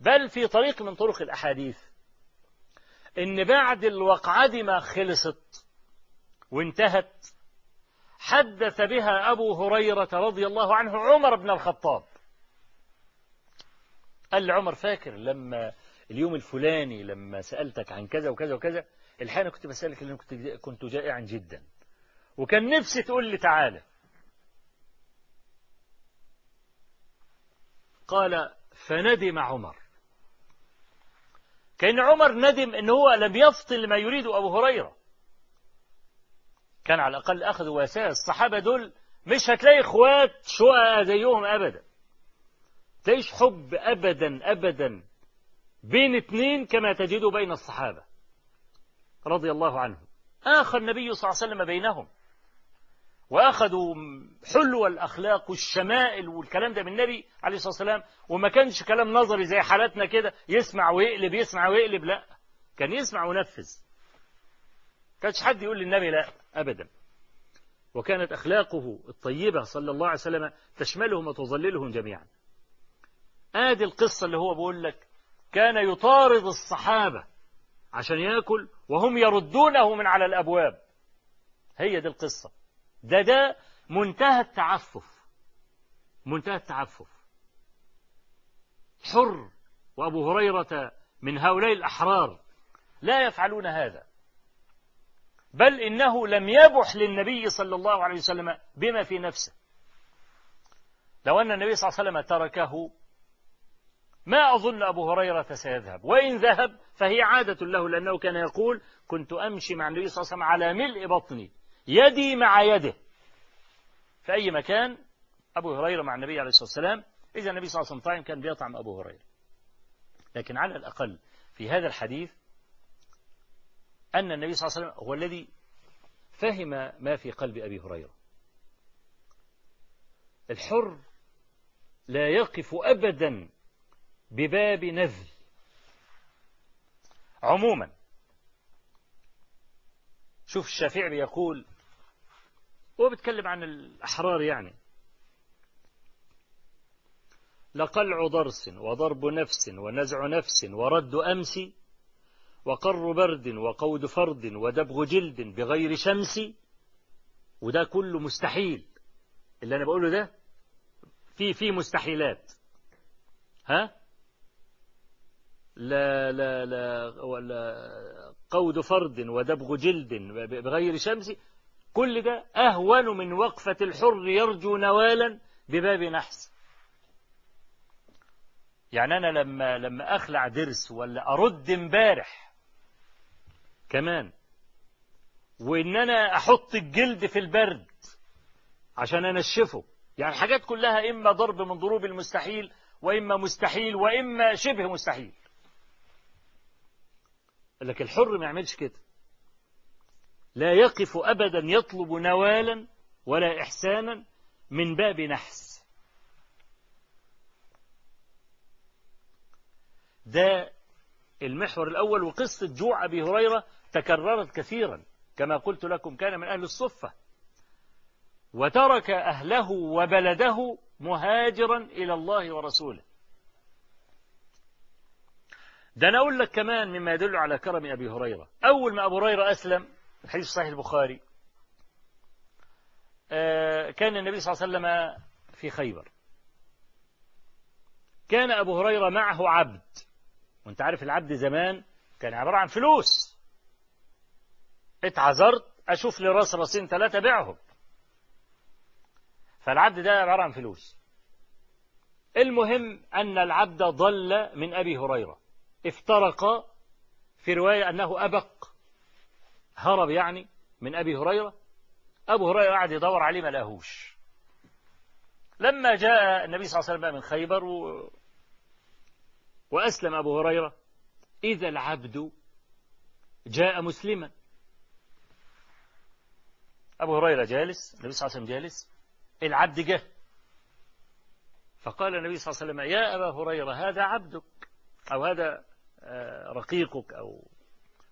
بل في طريق من طرق الأحاديث. إن بعد الوقعة ما خلصت وانتهت حدث بها أبو هريرة رضي الله عنه عمر بن الخطاب. قال لعمر فاكر لما اليوم الفلاني لما سألتك عن كذا وكذا وكذا الحين كنت بسألك لأن كنت, كنت جائعا جدا. وكان نفسي تقول لي تعالى. قال فندم عمر. كان عمر ندم إن هو لم يفطن لما يريد أبو هريرة. كان على الأقل أخذ وسائل الصحابة دول مش هتلاقي إخوات شقق زيهم ابدا. تلاقيش حب ابدا ابدا بين اثنين كما تجد بين الصحابة. رضي الله عنهم. اخى النبي صلى الله عليه وسلم بينهم. واخذوا حلو الأخلاق والشمائل والكلام ده من النبي عليه الصلاة والسلام وما كانش كلام نظري زي حالاتنا كده يسمع ويقلب يسمع ويقلب لا. كان يسمع وينفذ. كانش حد يقول للنبي لا ابدا. وكانت أخلاقه الطيبة صلى الله عليه وسلم تشملهم وتظللهم جميعا. آدي القصة اللي هو بيقول لك كان يطارد الصحابة عشان ياكل وهم يردونه من على الأبواب. هي دي القصة. ده ده منتهى التعفف. منتهى التعفف. حر وأبو هريرة من هؤلاء الأحرار. لا يفعلون هذا. بل إنه لم يبح للنبي صلى الله عليه وسلم بما في نفسه. لو أن النبي صلى الله عليه وسلم تركه ما أظن أبو هريرة سيذهب. وإن ذهب فهي عادة له لأنه كان يقول كنت أمشي مع النبي صلى الله عليه وسلم على ملء بطني. يدي مع يده. في أي مكان؟ أبو هريرة مع النبي عليه الصلاة والسلام. إذا النبي صلى الله عليه وسلم كان بيطعم أبو هريرة. لكن على الأقل في هذا الحديث أن النبي صلى الله عليه وسلم هو الذي فهم ما في قلب أبي هريرة. الحر لا يقف أبدا بباب نذل عموما شوف الشافعي بيقول هو بيتكلم عن الأحرار يعني. لقلع ضرس وضرب نفس ونزع نفس ورد أمس وقر برد وقود فرد ودبغ جلد بغير شمس. وده كله مستحيل. اللي أنا بقوله ده في في مستحيلات. ها؟ لا لا لا ولا قود فرد ودبغ جلد بغير شمس. كل ده أهون من وقفة الحر يرجو نوالا بباب نحس. يعني أنا لما لما أخلع درس ولا أرد امبارح كمان وإن أنا أحط الجلد في البرد عشان أنشفه. يعني الحاجات كلها إما ضرب من ضروب المستحيل وإما مستحيل وإما شبه مستحيل. لكن الحر ما يعملش كده. لا يقف أبدا يطلب نوالا ولا إحسانا من باب نحس. ده المحور الأول وقصة جوع أبي هريرة تكررت كثيرا. كما قلت لكم كان من أهل الصفة. وترك أهله وبلده مهاجرا إلى الله ورسوله. ده أنا أقول لك كمان مما يدل على كرم أبي هريرة. أول ما أبو هريرة أسلم الحديث صحيح البخاري. كان النبي صلى الله عليه وسلم في خيبر. كان أبو هريرة معه عبد. وأنت عارف العبد زمان كان عبارة عن فلوس. اتعذرت أشوف لي راس راسين ثلاثة بيعهم فالعبد ده عبارة عن فلوس. المهم أن العبد ضل من أبي هريرة. افترق في رواية أنه أبق. هرب يعني من أبي هريرة. أبو هريرة قعد يدور عليه ما لاهوش لما جاء النبي صلى الله عليه وسلم من خيبر و... وأسلم أبو هريرة إذا العبد جاء مسلما. أبو هريرة جالس النبي صلى الله عليه وسلم جالس. العبد جه. فقال النبي صلى الله عليه وسلم يا أبا هريرة هذا عبدك أو هذا رقيقك أو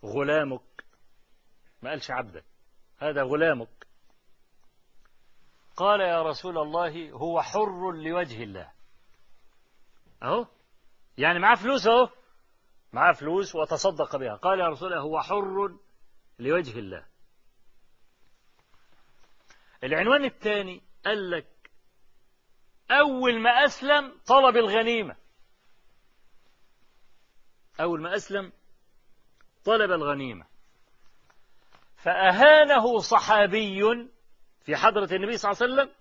غلامك. ما قالش عبدك. هذا غلامك. قال يا رسول الله هو حر لوجه الله. أهو. يعني معاه فلوس أهو. معاه فلوس وتصدق بها. قال يا رسول الله هو حر لوجه الله. العنوان الثاني قال لك أول ما أسلم طلب الغنيمة. أول ما أسلم طلب الغنيمة. فأهانه صحابي في حضرة النبي صلى الله عليه وسلم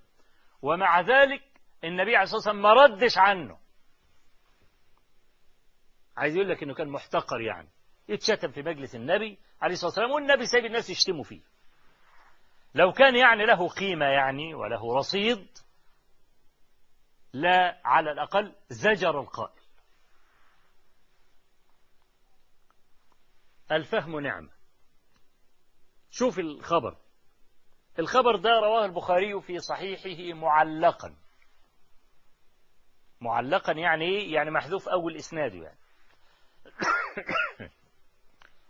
ومع ذلك النبي عليه الصلاة والسلام ما ردش عنه. عايز يقول لك إنه كان محتقر يعني. يتشتم في مجلس النبي عليه الصلاة والسلام والنبي سايب الناس يشتموا فيه. لو كان يعني له قيمة يعني وله رصيد لا على الأقل زجر القائل. الفهم نعمة. شوف الخبر. الخبر ده رواه البخاري في صحيحه معلقا. معلقا يعني إيه؟ يعني محذوف أول إسناده يعني. (coughs)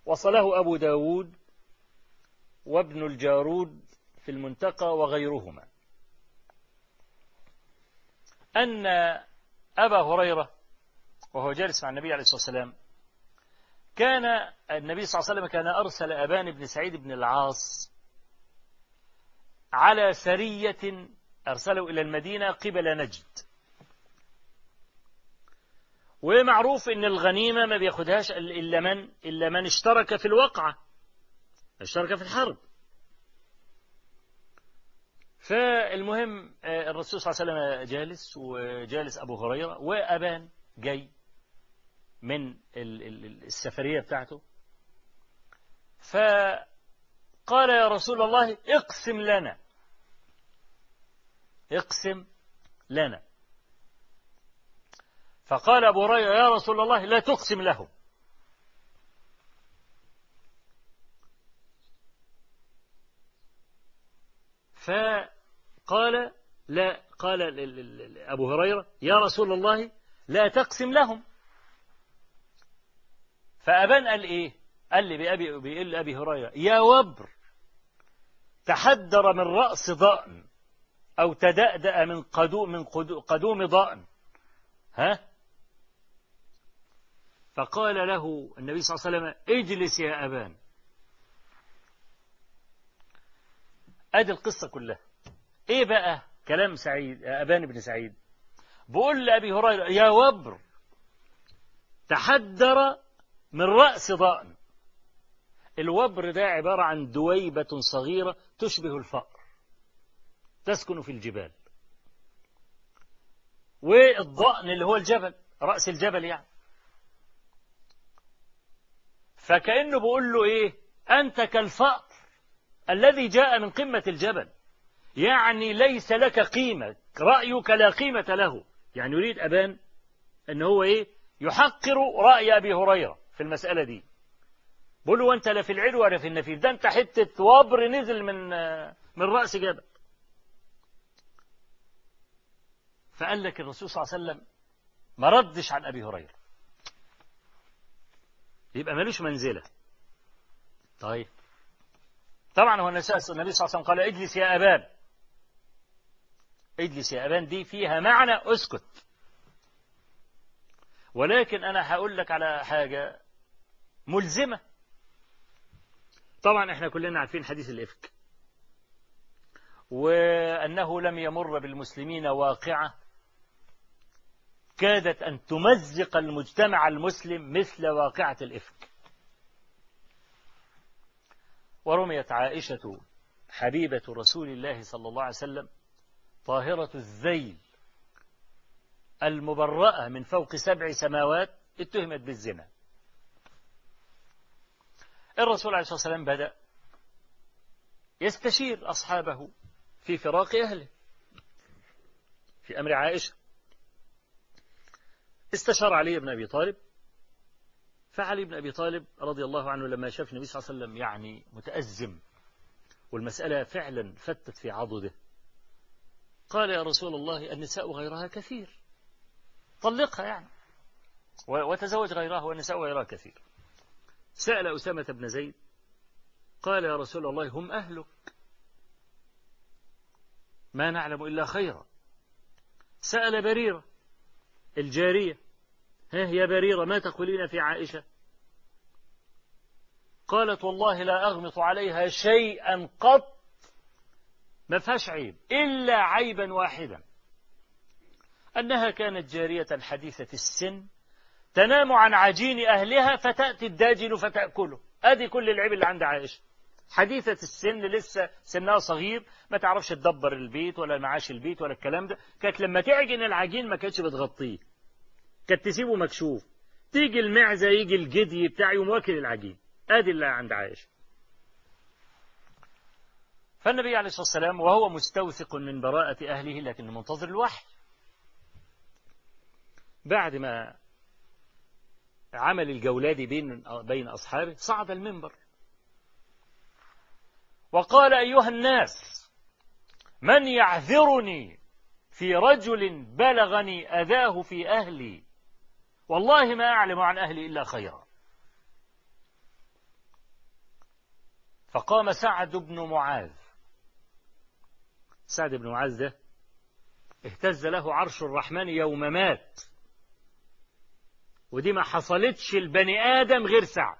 وصله أبو داود وابن الجارود في المنتقى وغيرهما. أن أبا هريرة وهو جالس مع النبي عليه الصلاة والسلام كان النبي صلى الله عليه وسلم كان أرسل أبان بن سعيد بن العاص على سرية أرسله إلى المدينة قبل نجد. ومعروف إن الغنيمة ما بياخدهاش إلا من إلا من اشترك في الوقعة اشترك في الحرب. فالمهم الرسول صلى الله عليه وسلم جالس وجالس أبو هريرة وأبان جاي من السفرية بتاعته. فقال يا رسول الله اقسم لنا. اقسم لنا. فقال أبو هريرة يا رسول الله لا تقسم له فقال لا قال أبو هريرة يا رسول الله لا تقسم لهم. فأبان قال إيه؟ قال لي بأبي, بيقول لأبي هريرة يا وبر تحدر من رأس ضأن أو تدأدأ من قدوم من قدوم ضأن. ها؟ فقال له النبي صلى الله عليه وسلم اجلس يا أبان. أدي القصة كلها. إيه بقى كلام سعيد أبان بن سعيد؟ بقول لأبي هريرة يا وبر تحدر من رأس ضأن. الوبر ده عبارة عن دويبة صغيرة تشبه الفأر تسكن في الجبال. والضأن اللي هو الجبل رأس الجبل يعني. فكأنه بيقول له إيه؟ أنت كالفأر الذي جاء من قمة الجبل. يعني ليس لك قيمة رأيك لا قيمة له. يعني يريد أبان أن هو إيه؟ يحقر رأي أبي هريرة. في المسألة دي. بقول له أنت لا في العلو ولا في النفير ده أنت حتة وبر نزل من من رأس جبل فقال لك الرسول صلى الله عليه وسلم ما ردش عن أبي هريرة. يبقى ملوش منزلة. طيب. طبعا هو النبي صلى الله عليه وسلم قال اجلس يا أبان. اجلس يا أبان دي فيها معنى أسكت. ولكن أنا هقول لك على حاجة. ملزمة. طبعا إحنا كلنا عارفين حديث الإفك. وأنه لم يمر بالمسلمين واقعة. كادت أن تمزق المجتمع المسلم مثل واقعة الإفك. ورميت عائشة حبيبة رسول الله صلى الله عليه وسلم طاهرة الذيل المبرأة من فوق سبع سماوات اتهمت بالزنا. الرسول عليه الصلاة والسلام بدأ يستشير أصحابه في فراق أهله. في أمر عائشة. استشار علي بن أبي طالب. فعلي بن أبي طالب رضي الله عنه لما شاف النبي صلى الله عليه وسلم يعني متأزم والمسألة فعلا فتت في عضده. قال يا رسول الله النساء غيرها كثير. طلقها يعني. وتزوج غيرها والنساء غيرها كثير. سأل أسامة بن زيد قال يا رسول الله هم أهلك. ما نعلم إلا خيرا. سأل بريرة الجارية ها يا بريرة ما تقولين في عائشة؟ قالت والله لا أغمط عليها شيئا قط ما فيهاش عيب إلا عيبا واحدا أنها كانت جارية حديثة السن تنام عن عجين أهلها فتأتي الداجن فتأكله. أدي كل العيب اللي عند عائشة. حديثة السن لسه سنها صغير ما تعرفش تدبر البيت ولا معاش البيت ولا الكلام ده. كانت لما تعجن العجين ما كانتش بتغطيه. كانت تسيبه مكشوف. تيجي المعزة يجي الجدي بتاعي يقوم واكل العجين. أدي اللي عند عائشة. فالنبي عليه الصلاة والسلام وهو مستوثق من براءة أهله لكن منتظر الوحي. بعد ما عمل الجولات بين بين أصحابه صعد المنبر. وقال أيها الناس من يعذرني في رجل بلغني أذاه في أهلي والله ما أعلم عن أهلي إلا خيرا. فقام سعد بن معاذ. سعد بن معاذ ده اهتز له عرش الرحمن يوم مات. ودي ما حصلتش البني آدم غير سعد.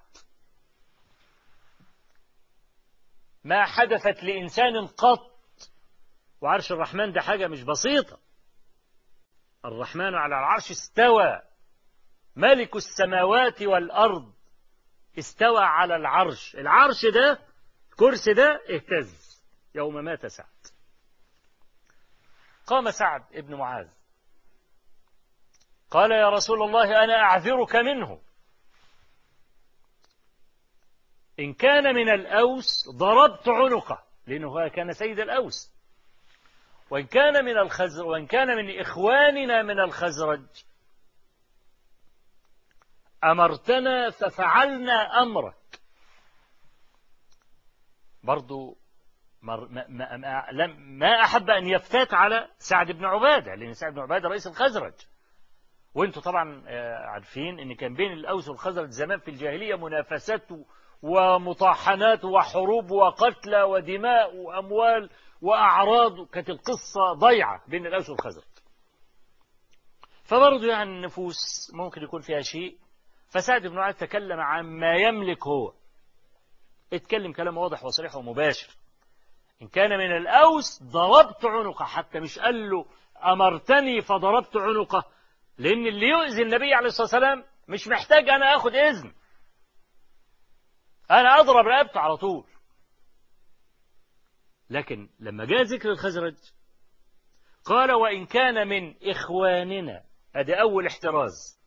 ما حدثت لإنسان قط. وعرش الرحمن ده حاجة مش بسيطة. الرحمن على العرش استوى. ملك السماوات والأرض استوى على العرش. العرش ده الكرسي ده اهتز يوم مات سعد. قام سعد ابن معاذ. قال يا رسول الله أنا أعذرك منه. إن كان من الأوس ضربت عنقه لأنه كان سيد الأوس. وإن كان من الخزر وإن كان من إخواننا من الخزرج أمرتنا ففعلنا أمرك. برضو ما, ما, ما, ما أحب أن يفتات على سعد بن عبادة لأن سعد بن عبادة رئيس الخزرج. وأنتم طبعا عارفين إن كان بين الأوس والخزرج زمان في الجاهلية منافسات ومطاحنات وحروب وقتلى ودماء وأموال وأعراض. كانت القصة ضيعه بين الأوس والخزرج. فبرضه يعني النفوس ممكن يكون فيها شيء. فسعد بن معاذ تكلم عن ما يملك هو. اتكلم كلام واضح وصريح ومباشر. إن كان من الأوس ضربت عنقه حتى مش قال له أمرتني فضربت عنقه. لأن اللي يؤذي النبي عليه الصلاة والسلام مش محتاج أنا أخد إذن. أنا أضرب رقبته على طول. لكن لما جاء ذكر الخزرج قال وإن كان من إخواننا أدي أول احتراز.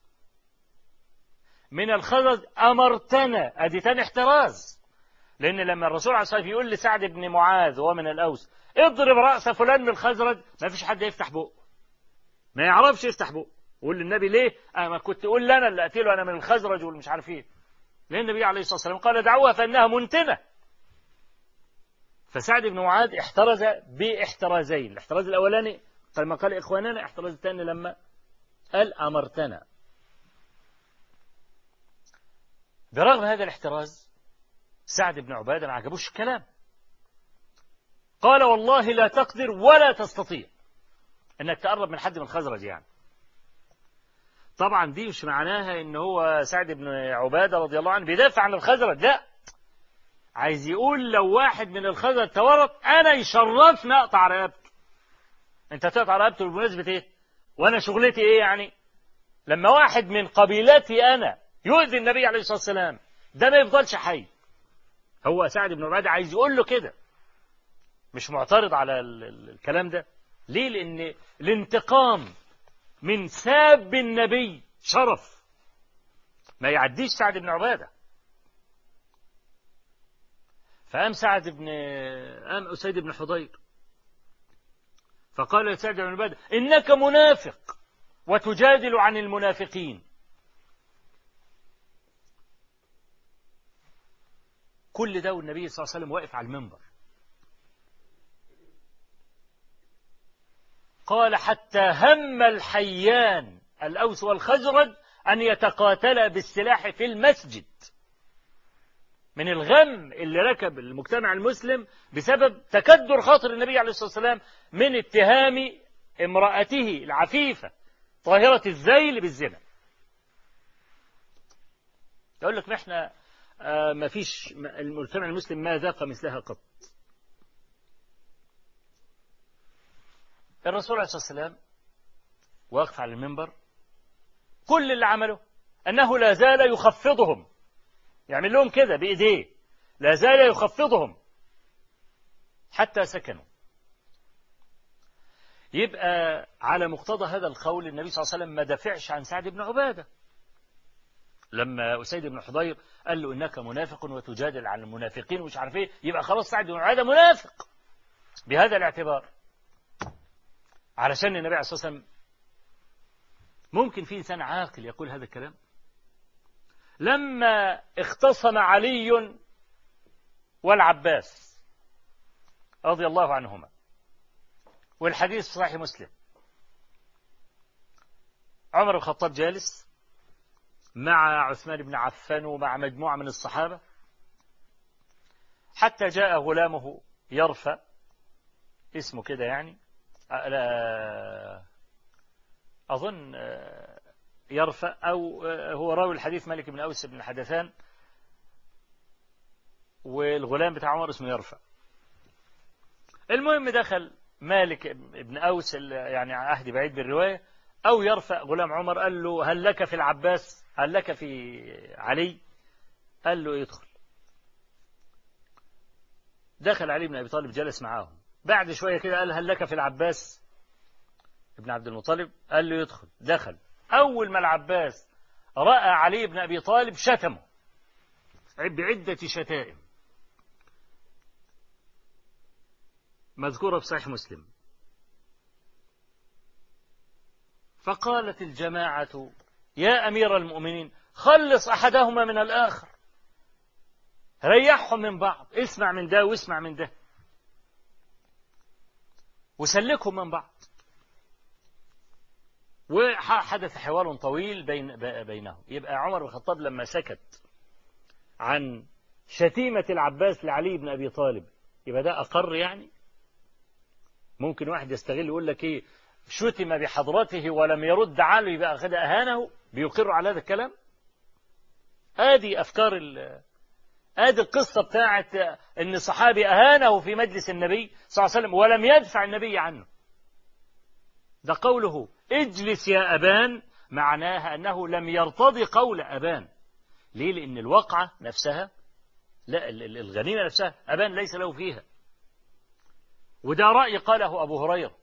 من الخزرج أمرتنا أدي تاني احتراز. لأن لما الرسول عليه الصلاة والسلام يقول لسعد بن معاذ وهو من الأوس اضرب رأس فلان من الخزرج ما فيش حد يفتح بقه. ما يعرفش يفتح بقه. يقول للنبي ليه؟ أنا ما كنت تقول لنا اللي أقتله أنا من الخزرج والمش عارف إيه. لأن النبي عليه الصلاة والسلام قال دعوها فإنها منتنة. فسعد بن معاذ احترز باحترازين. الاحتراز الأولاني لما قال إخواننا الاحتراز الثاني لما قال أمرتنا. برغم هذا الاحتراز سعد بن عبادة ما عجبوش الكلام. قال والله لا تقدر ولا تستطيع إنك تقرب من حد من الخزرج يعني. طبعا دي مش معناها إن هو سعد بن عبادة رضي الله عنه بيدافع عن الخزرج لا. عايز يقول لو واحد من الخزرج تورط أنا يشرفني أقطع رقبته أنت تقطع رقبته بمناسبة إيه؟ وأنا شغلتي إيه يعني؟ لما واحد من قبيلتي أنا يؤذي النبي عليه الصلاة والسلام ده ما يفضلش حي. هو سعد بن عبادة عايز يقول له كده. مش معترض على الكلام ده. ليه؟ لأن الانتقام من ساب النبي شرف. ما يعديش سعد بن عبادة. فقام سعد بن قام أسيد بن حضير. فقال لسعد بن عبادة إنك منافق وتجادل عن المنافقين. كل ده والنبي صلى الله عليه وسلم واقف على المنبر. قال حتى هم الحيان الأوس والخزرج أن يتقاتلا بالسلاح في المسجد. من الغم اللي ركب المجتمع المسلم بسبب تكدر خاطر النبي عليه الصلاة والسلام من اتهام امرأته العفيفة طاهرة الزيل بالزنا. يقول لك إحنا آه ما فيش المجتمع المسلم ما ذاق مثلها قط. الرسول عليه الصلاة والسلام واقف على المنبر كل اللي عمله أنه لا زال يخفضهم. يعمل لهم كده بإيديه لا زال يخفضهم حتى سكنوا. يبقى على مقتضى هذا القول النبي صلى الله عليه وسلم ما دافعش عن سعد بن عبادة. لما أسيد بن حضير قال له إنك منافق وتجادل عن المنافقين ومش عارف إيه يبقى خلاص سعد بن عبادة منافق بهذا الاعتبار. علشان النبي عليه الصلاة والسلام ممكن في إنسان عاقل يقول هذا الكلام؟ لما اختصم علي والعباس رضي الله عنهما والحديث صحيح مسلم. عمر بن الخطاب جالس مع عثمان بن عفان ومع مجموعة من الصحابة حتى جاء غلامه يرفع اسمه كده يعني أظن يرفع أو هو راوي الحديث مالك بن أوس بن الحدثان والغلام بتاع عمر اسمه يرفع. المهم دخل مالك بن أوس يعني عهد بعيد بالرواية أو يرفع غلام عمر قال له هل لك في العباس؟ هل لك في علي؟ قال له يدخل دخل علي بن أبي طالب جلس معاهم. بعد شوية كده قال هل لك في العباس ابن عبد المطلب؟ قال له يدخل. دخل. أول ما العباس رأى علي بن أبي طالب شتمه. بعدة شتائم. مذكورة في صحيح مسلم. فقالت الجماعة يا أمير المؤمنين خلص أحدهما من الآخر. ريحهم من بعض. اسمع من ده واسمع من ده. وسلكهم من بعض. وحدث حوار طويل بين بينهم. يبقى عمر بن الخطاب لما سكت عن شتيمة العباس لعلي بن أبي طالب يبقى ده أقر يعني؟ ممكن واحد يستغل يقول لك إيه شتم بحضرته ولم يرد عنه يبقى أخذ أهانه بيقر على هذا الكلام؟ هذه أفكار هذه القصة بتاعت أن صحابي أهانه في مجلس النبي صلى الله عليه وسلم ولم يدفع النبي عنه. ده قوله اجلس يا أبان معناها أنه لم يرتضي قول أبان. ليه؟ لأن الوقعة نفسها لا الغنيمة نفسها أبان ليس له فيها. وده رأي قاله أبو هريرة.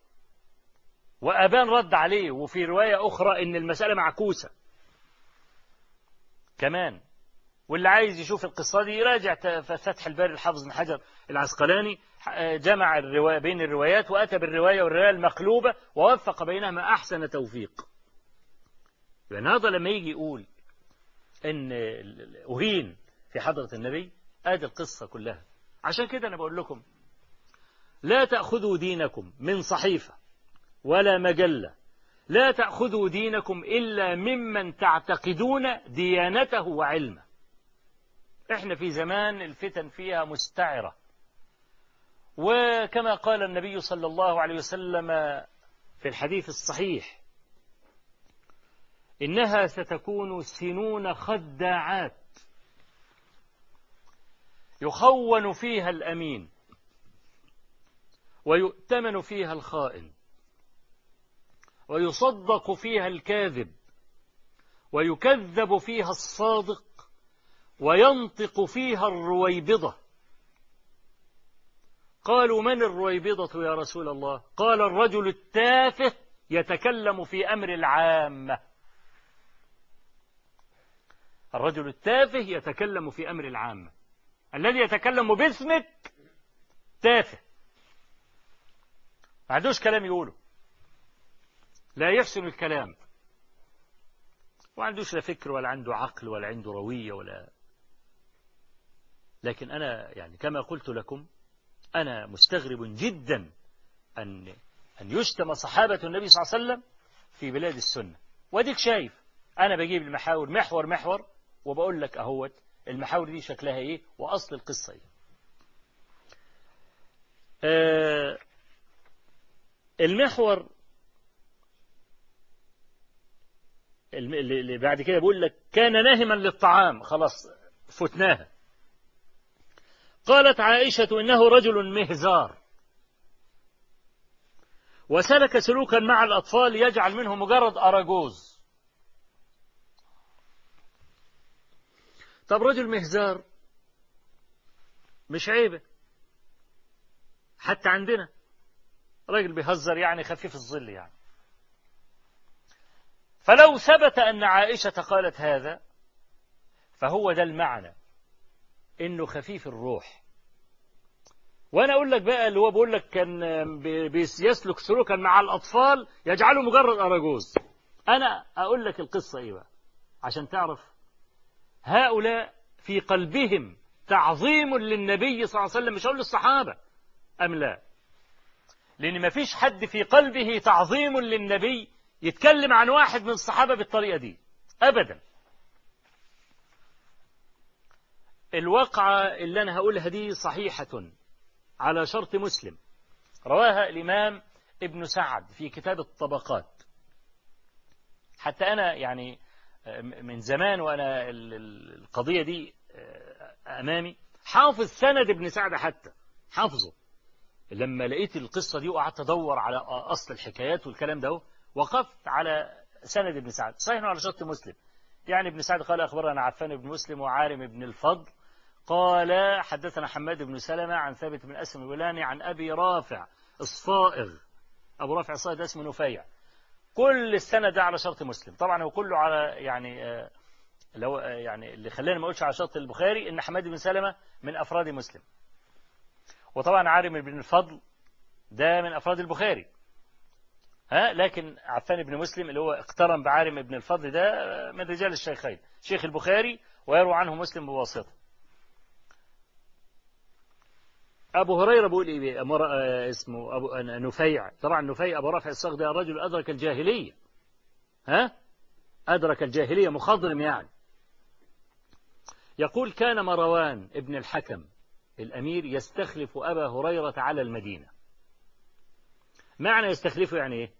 وأبان رد عليه وفي رواية أخرى إن المسألة معكوسة. كمان واللي عايز يشوف القصة دي يراجع فتح الباري الحافظ بن حجر العسقلاني جمع الرواية بين الروايات وأتى بالرواية والرواية المقلوبة ووفق بينهما أحسن توفيق. يعني هذا لما يجي يقول إن أهين في حضرة النبي آدي القصة كلها. عشان كده أنا بقول لكم لا تأخذوا دينكم من صحيفة ولا مجلة. لا تأخذوا دينكم إلا ممن تعتقدون ديانته وعلمه. إحنا في زمان الفتن فيها مستعرة. وكما قال النبي صلى الله عليه وسلم في الحديث الصحيح إنها ستكون سنون خداعات يخون فيها الأمين ويؤتمن فيها الخائن ويصدق فيها الكاذب ويكذب فيها الصادق وينطق فيها الرويبضة. قالوا من الرويبضة يا رسول الله؟ قال الرجل التافه يتكلم في أمر العامة. الرجل التافه يتكلم في أمر العامة. الذي يتكلم باسمك تافه. ما عندوش كلام يقوله. لا يحسن الكلام. ما عندوش لا فكر ولا عنده عقل ولا عنده روية ولا لكن أنا يعني كما قلت لكم أنا مستغرب جدا أن أن يشتم صحابة النبي صلى الله عليه وسلم في بلاد السنة. وأديك شايف أنا بجيب المحاور محور محور وبقول لك أهوت المحاور دي شكلها إيه؟ وأصل القصة إيه؟ آه المحور اللي بعد كده بيقول لك كان ناهما للطعام خلاص فتناها. قالت عائشة إنه رجل مهزار. وسلك سلوكا مع الأطفال يجعل منه مجرد أراجوز. طب رجل مهزار مش عيبة. حتى عندنا. راجل بيهزر يعني خفيف الظل يعني. فلو ثبت أن عائشة قالت هذا فهو ده المعنى. إنه خفيف الروح. وأنا أقول لك بقى اللي هو بيقول لك كان بيسلك سلوكا مع الأطفال يجعله مجرد أراجوز. أنا أقول لك القصة إيه بقى؟ عشان تعرف هؤلاء في قلبهم تعظيم للنبي صلى الله عليه وسلم مش أقول للصحابة أم لا؟ لأن ما فيش حد في قلبه تعظيم للنبي يتكلم عن واحد من الصحابة بالطريقة دي أبدا. الواقعة اللي أنا هقولها دي صحيحة على شرط مسلم. رواها الإمام ابن سعد في كتاب الطبقات. حتى أنا يعني من زمان وأنا القضية دي أمامي. حافظ سند ابن سعد حتى. حافظه. لما لقيت القصة دي وقعدت أدور على أصل الحكايات والكلام ده وقفت على سند ابن سعد. صحيح على شرط مسلم. يعني ابن سعد قال أخبرنا عفان بن مسلم وعارم بن الفضل قال حدثنا حماد بن سلمة عن ثابت بن أسم الولاني عن أبي رافع الصائغ. أبو رافع الصائغ ده اسمه نفيع. كل السنة ده على شرط مسلم. طبعا هو كله على يعني آه لو آه يعني اللي خلاني ما أقولش على شرط البخاري إن حماد بن سلمة من أفراد مسلم. وطبعا عارم بن الفضل ده من أفراد البخاري. ها لكن عفان بن مسلم اللي هو اقترن بعارم بن الفضل ده من رجال الشيخين شيخ البخاري ويروى عنه مسلم بواسطة. أبو هريرة بيقول إيه اسمه أبو نفيع. طبعا نفيع أبو رافع ده رجل أدرك الجاهلية. ها؟ أدرك الجاهلية مخضرم يعني. يقول كان مروان ابن الحكم الأمير يستخلف أبا هريرة على المدينة. معنى يستخلفه يعني إيه؟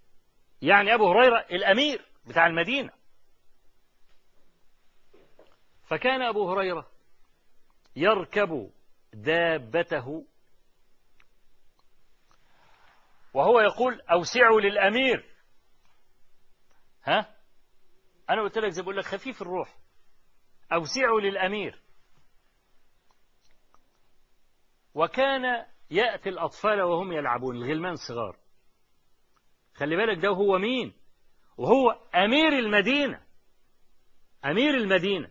يعني أبو هريرة الأمير بتاع المدينة. فكان أبو هريرة يركب دابته وهو يقول أوسعوا للأمير. ها؟ أنا قلت لك زي بقول لك خفيف الروح. أوسعوا للأمير. وكان يأتي الأطفال وهم يلعبون الغلمان الصغار خلي بالك ده هو مين؟ وهو أمير المدينة. أمير المدينة.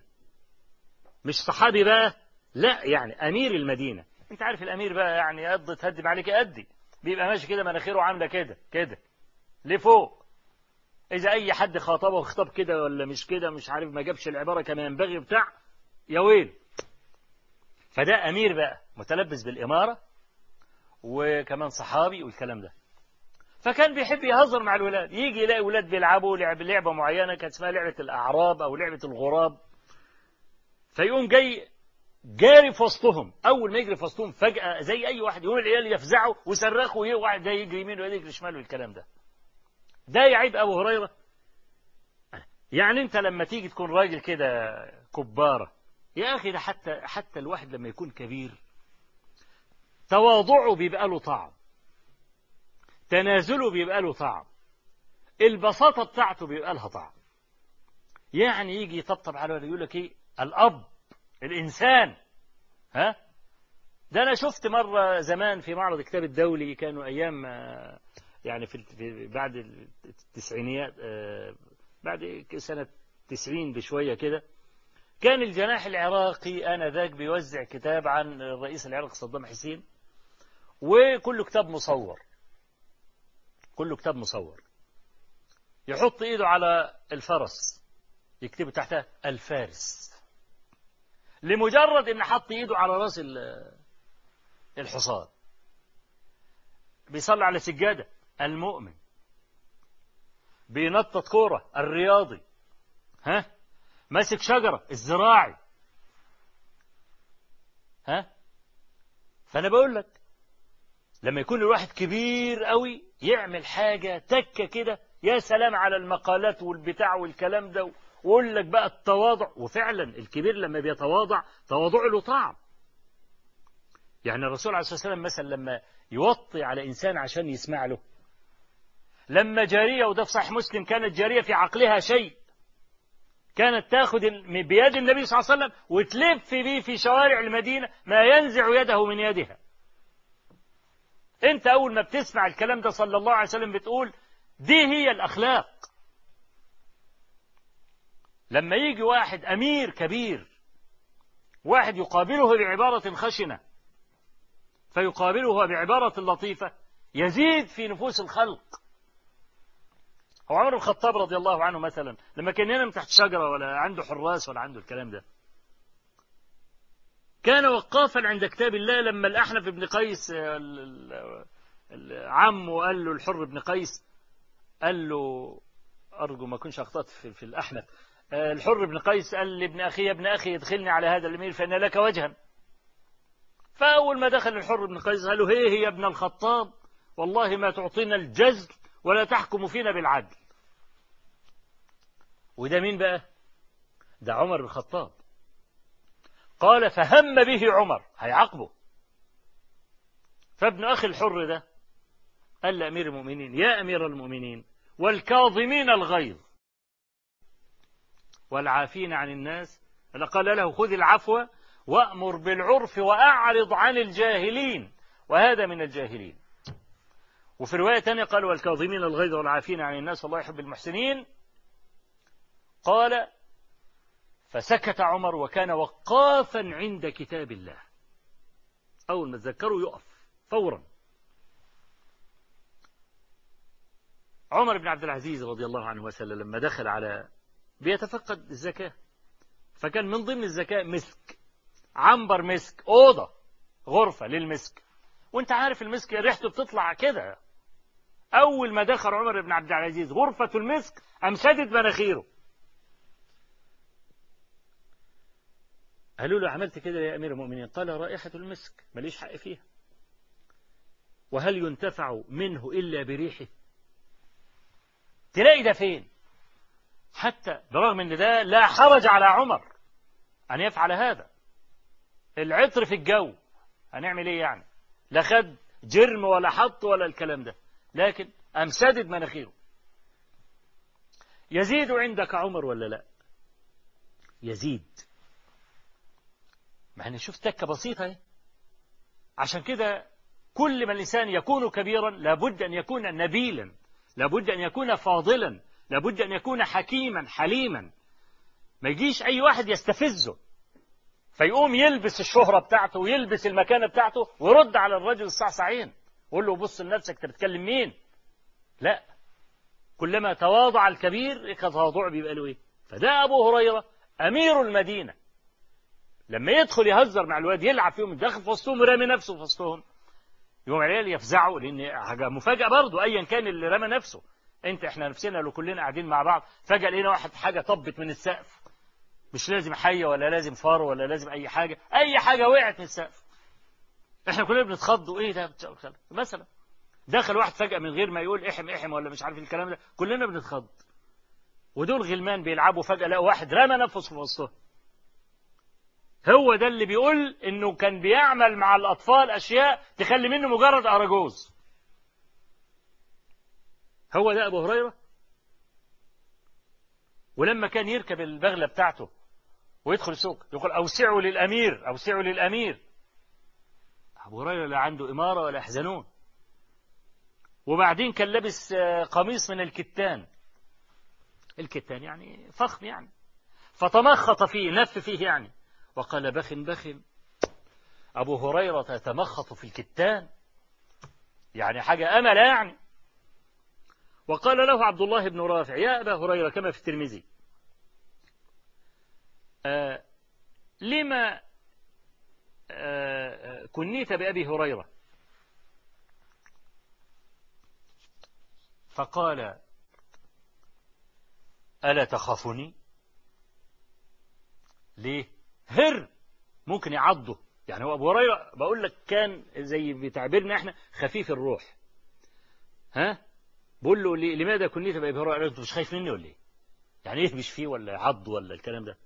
مش صحابي بقى لا يعني أمير المدينة. أنت عارف الأمير بقى يعني قد تهدم عليك أدي بيبقى ماشي كده مناخيره عاملة كده كده لفوق. إذا أي حد خاطبه خطاب كده ولا مش كده مش عارف ما جابش العبارة كما ينبغي بتاع يا ويل. فده أمير بقى متلبس بالإمارة وكمان صحابي والكلام ده. فكان بيحب يهزر مع الولاد. يجي يلاقي ولاد بيلعبوا لعب لعبة معينة كانت اسمها لعبة الأعراب أو لعبة الغراب. فيقوم جاي جاري في وسطهم أول ما يجري في وسطهم فجأة زي أي واحد يقوم العيال يفزعوا ويصرخوا واحد ده يجري يمين وده يجري شمال والكلام ده. ده يعيب أبو هريرة. يعني أنت لما تيجي تكون راجل كده كبارة يا أخي ده حتى حتى الواحد لما يكون كبير تواضعه بيبقى له طعم. تنازله بيبقى له طعم. البساطة بتاعته بيبقى لها طعم. يعني يجي يطبطب على يقول لك إيه؟ الأب الإنسان. ها؟ ده أنا شفت مرة زمان في معرض الكتاب الدولي كانوا أيام يعني في بعد التسعينيات بعد سنة 90 بشوية كده كان الجناح العراقي آنذاك بيوزع كتاب عن الرئيس العراقي صدام حسين وكله كتاب مصور. كله كتاب مصور. يحط إيده على الفرس يكتب تحتها الفارس. لمجرد إن حط ايده على رأس الحصان. بيصلي على سجادة. المؤمن. بينطط كورة. الرياضي. ها؟ ماسك شجرة. الزراعي. ها؟ فأنا بقول لك لما يكون الواحد كبير قوي يعمل حاجة تكة كده يا سلام على المقالات والبتاع والكلام ده ويقول لك بقى التواضع وفعلا الكبير لما بيتواضع تواضع له طعم. يعني الرسول عليه الصلاة والسلام مثلا لما يوطي على إنسان عشان يسمع له. لما جارية وده في صحيح مسلم كانت جارية في عقلها شيء. كانت تاخذ بيد النبي صلى الله عليه وسلم وتلف بيه في شوارع المدينة ما ينزع يده من يدها. انت أول ما بتسمع الكلام ده صلى الله عليه وسلم بتقول دي هي الأخلاق. لما يجي واحد أمير كبير واحد يقابله بعبارة خشنة فيقابله بعبارة لطيفة يزيد في نفوس الخلق. هو عمر بن الخطاب رضي الله عنه مثلا لما كان ينام تحت شجرة ولا عنده حراس ولا عنده الكلام ده كان وقافا عند كتاب الله لما الأحنف بن قيس عمه قال له الحر بن قيس قال له أرجو ما كنش أخطأت في, في الأحنف الحر بن قيس قال لابن أخي يا ابن أخي ادخلني على هذا الأمير فإن لك وجها. فأول ما دخل الحر بن قيس قال له هي هي ابن الخطاب والله ما تعطينا الجزل ولا تحكم فينا بالعدل. وده مين بقى؟ ده عمر بن الخطاب. قال فهم به عمر. هيعاقبه. فابن أخي الحر ده قال لأمير المؤمنين يا أمير المؤمنين والكاظمين الغيظ والعافين عن الناس. قال له خذ العفو وأمر بالعرف وأعرض عن الجاهلين. وهذا من الجاهلين. وفي رواية ثانية قال والكاظمين الغيظ والعافين عن الناس الله يحب المحسنين. قال فسكت عمر وكان وقافا عند كتاب الله. أول ما تذكروا يقف فورا. عمر بن عبد العزيز رضي الله عنه وسلم لما دخل على بيتفقد الزكاة. فكان من ضمن الزكاة مسك. عنبر مسك أوضة غرفة للمسك. وأنت عارف المسك ريحته بتطلع كده. أول ما دخل عمر بن عبد العزيز غرفة المسك أمسدت مناخيره. قالوا له عملت كده يا أمير المؤمنين؟ قال رائحة المسك ماليش حق فيها. وهل ينتفع منه إلا بريحه؟ تلاقي ده فين؟ حتى برغم إن ده لا حرج على عمر أن يفعل هذا. العطر في الجو. هنعمل إيه يعني؟ لا خد جرم ولا حط ولا الكلام ده. لكن أمسدد مناخيره. يزيد عندك عمر ولا لا؟ يزيد. مع ان شوف تكة بسيطة أهي. عشان كده كل ما الإنسان يكون كبيرا لابد أن يكون نبيلا. لابد أن يكون فاضلا. لابد أن يكون حكيما حليما. ما يجيش أي واحد يستفزه. فيقوم يلبس الشهرة بتاعته ويلبس المكانة بتاعته ويرد على الرجل الصعصعين ويقول له بص لنفسك أنت بتكلم مين؟ لا. كلما تواضع الكبير كتواضع بيبقى له إيه؟ فده أبو هريرة أمير المدينة. لما يدخل يهزر مع الواد يلعب فيهم داخل في وسطهم ورامي نفسه في وسطهم. يوم العيال يفزعوا لأن حاجة مفاجأة برضه ايا كان اللي رمى نفسه. انت إحنا نفسنا لو كلنا قاعدين مع بعض فجأة لقينا واحد حاجة طبت من السقف. مش لازم حيه ولا لازم فار ولا لازم أي حاجة. أي حاجة وقعت من السقف. إحنا كلنا بنتخض وإيه ده؟ مثلا دخل واحد فجأة من غير ما يقول إحم إحم ولا مش عارف الكلام ده. كلنا بنتخض. ودول غلمان بيلعبوا فجأة لقوا واحد رمى نفسه في وسطهم. هو ده اللي بيقول إنه كان بيعمل مع الأطفال أشياء تخلي منه مجرد أراجوز. هو ده أبو هريرة؟ ولما كان يركب البغلة بتاعته ويدخل السوق يقول أوسعوا للأمير أوسعوا للأمير. أبو هريرة لا عنده إمارة ولا يحزنون وبعدين كان لابس قميص من الكتان. الكتان يعني فخم يعني. فتمخط فيه نف فيه يعني. وقال بخ بخ أبو هريرة يتمخط في الكتان. يعني حاجة أمل يعني. وقال له عبد الله بن رافع يا أبا هريرة كما في الترمذي. آه لما آه كنيت بأبي هريرة؟ فقال ألا تخافني؟ ليه؟ هر ممكن يعضه. يعني هو أبو هريرة بقول لك كان زي بتعبيرنا إحنا خفيف الروح. ها؟ بقول له لماذا كنيت بأبي هريرة أنت مش خايف مني ولا إيه؟ يعني يهبش فيه ولا يعض ولا الكلام ده؟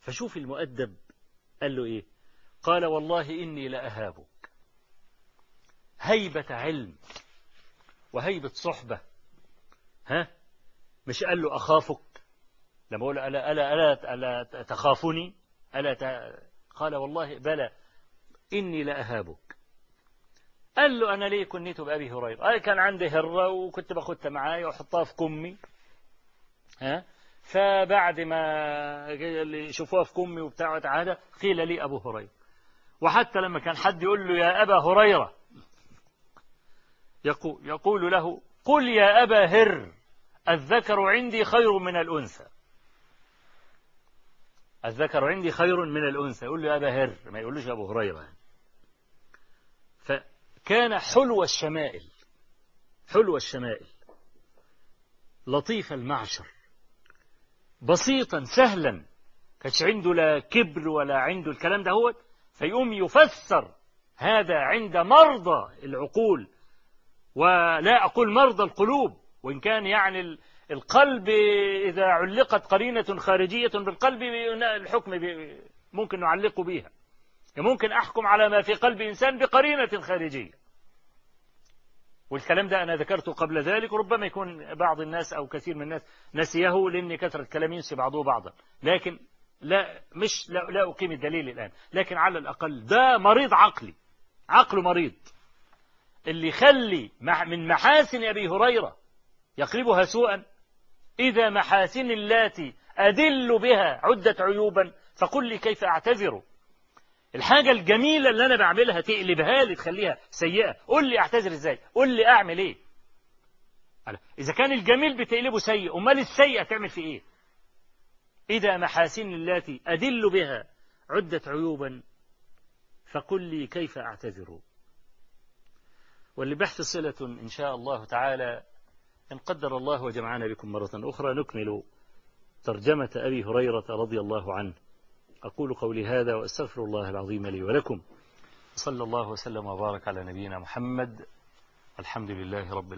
فشوف المؤدب قال له إيه؟ قال والله إني لأهابك. هيبة علم وهيبة صحبة. ها؟ مش قال له أخافك؟ لما أقول ألا, ألا, ألا, ألا تخافني؟ ألا ت... قال والله بلى. إني لأهابك. قال له أنا ليه كنيت بأبي هريرة؟ أي كان عندي هرة وكنت باخدها معايا وأحطها في كمي. ها؟ فبعد ما شوفوها في كمي وبتاع عادة قيل لي أبو هريرة. وحتى لما كان حد يقول له يا أبا هريرة يقول, يقول له قل يا أبا هر الذكر عندي خير من الأنثى. الذكر عندي خير من الأنثى. يقول له يا أبا هر ما يقولوش أبو هريرة. فكان حلو الشمائل حلو الشمائل. لطيف المعشر. بسيطا سهلا. كانش عنده لا كبر ولا عنده الكلام ده هو فيقوم يفسر هذا عند مرضى العقول. ولا أقول مرضى القلوب وإن كان يعني القلب إذا علقت قرينة خارجية بالقلب الحكم ممكن نعلقه بها ممكن أحكم على ما في قلب إنسان بقرينة خارجية. والكلام ده أنا ذكرته قبل ذلك ربما يكون بعض الناس أو كثير من الناس نسيه لأن كثرة كلام ينسي بعضه بعضا. لكن لا مش لا, لا أقيم الدليل الآن. لكن على الأقل ده مريض عقلي. عقله مريض. اللي يخلي من محاسن أبي هريرة يقلبها سوءا إذا محاسن اللاتي أدل بها عدة عيوبا فقل لي كيف أعتذر؟ الحاجة الجميلة اللي أنا بعملها تقلبها لي تخليها سيئة. قل لي أعتذر إزاي؟ قل لي أعمل إيه؟ إذا كان الجميل بتقلبه سيء أمال السيئة تعمل في إيه؟ إذا محاسن التي أدل بها عدة عيوبا فقل لي كيف أعتذر؟ ولبحث صلة إن شاء الله تعالى إن قدر الله وجمعنا بكم مرة أخرى. نكمل ترجمة أبي هريرة رضي الله عنه. أقول قولي هذا وأستغفر الله العظيم لي ولكم. صلى الله وسلم وبارك على نبينا محمد. الحمد لله رب العالمين.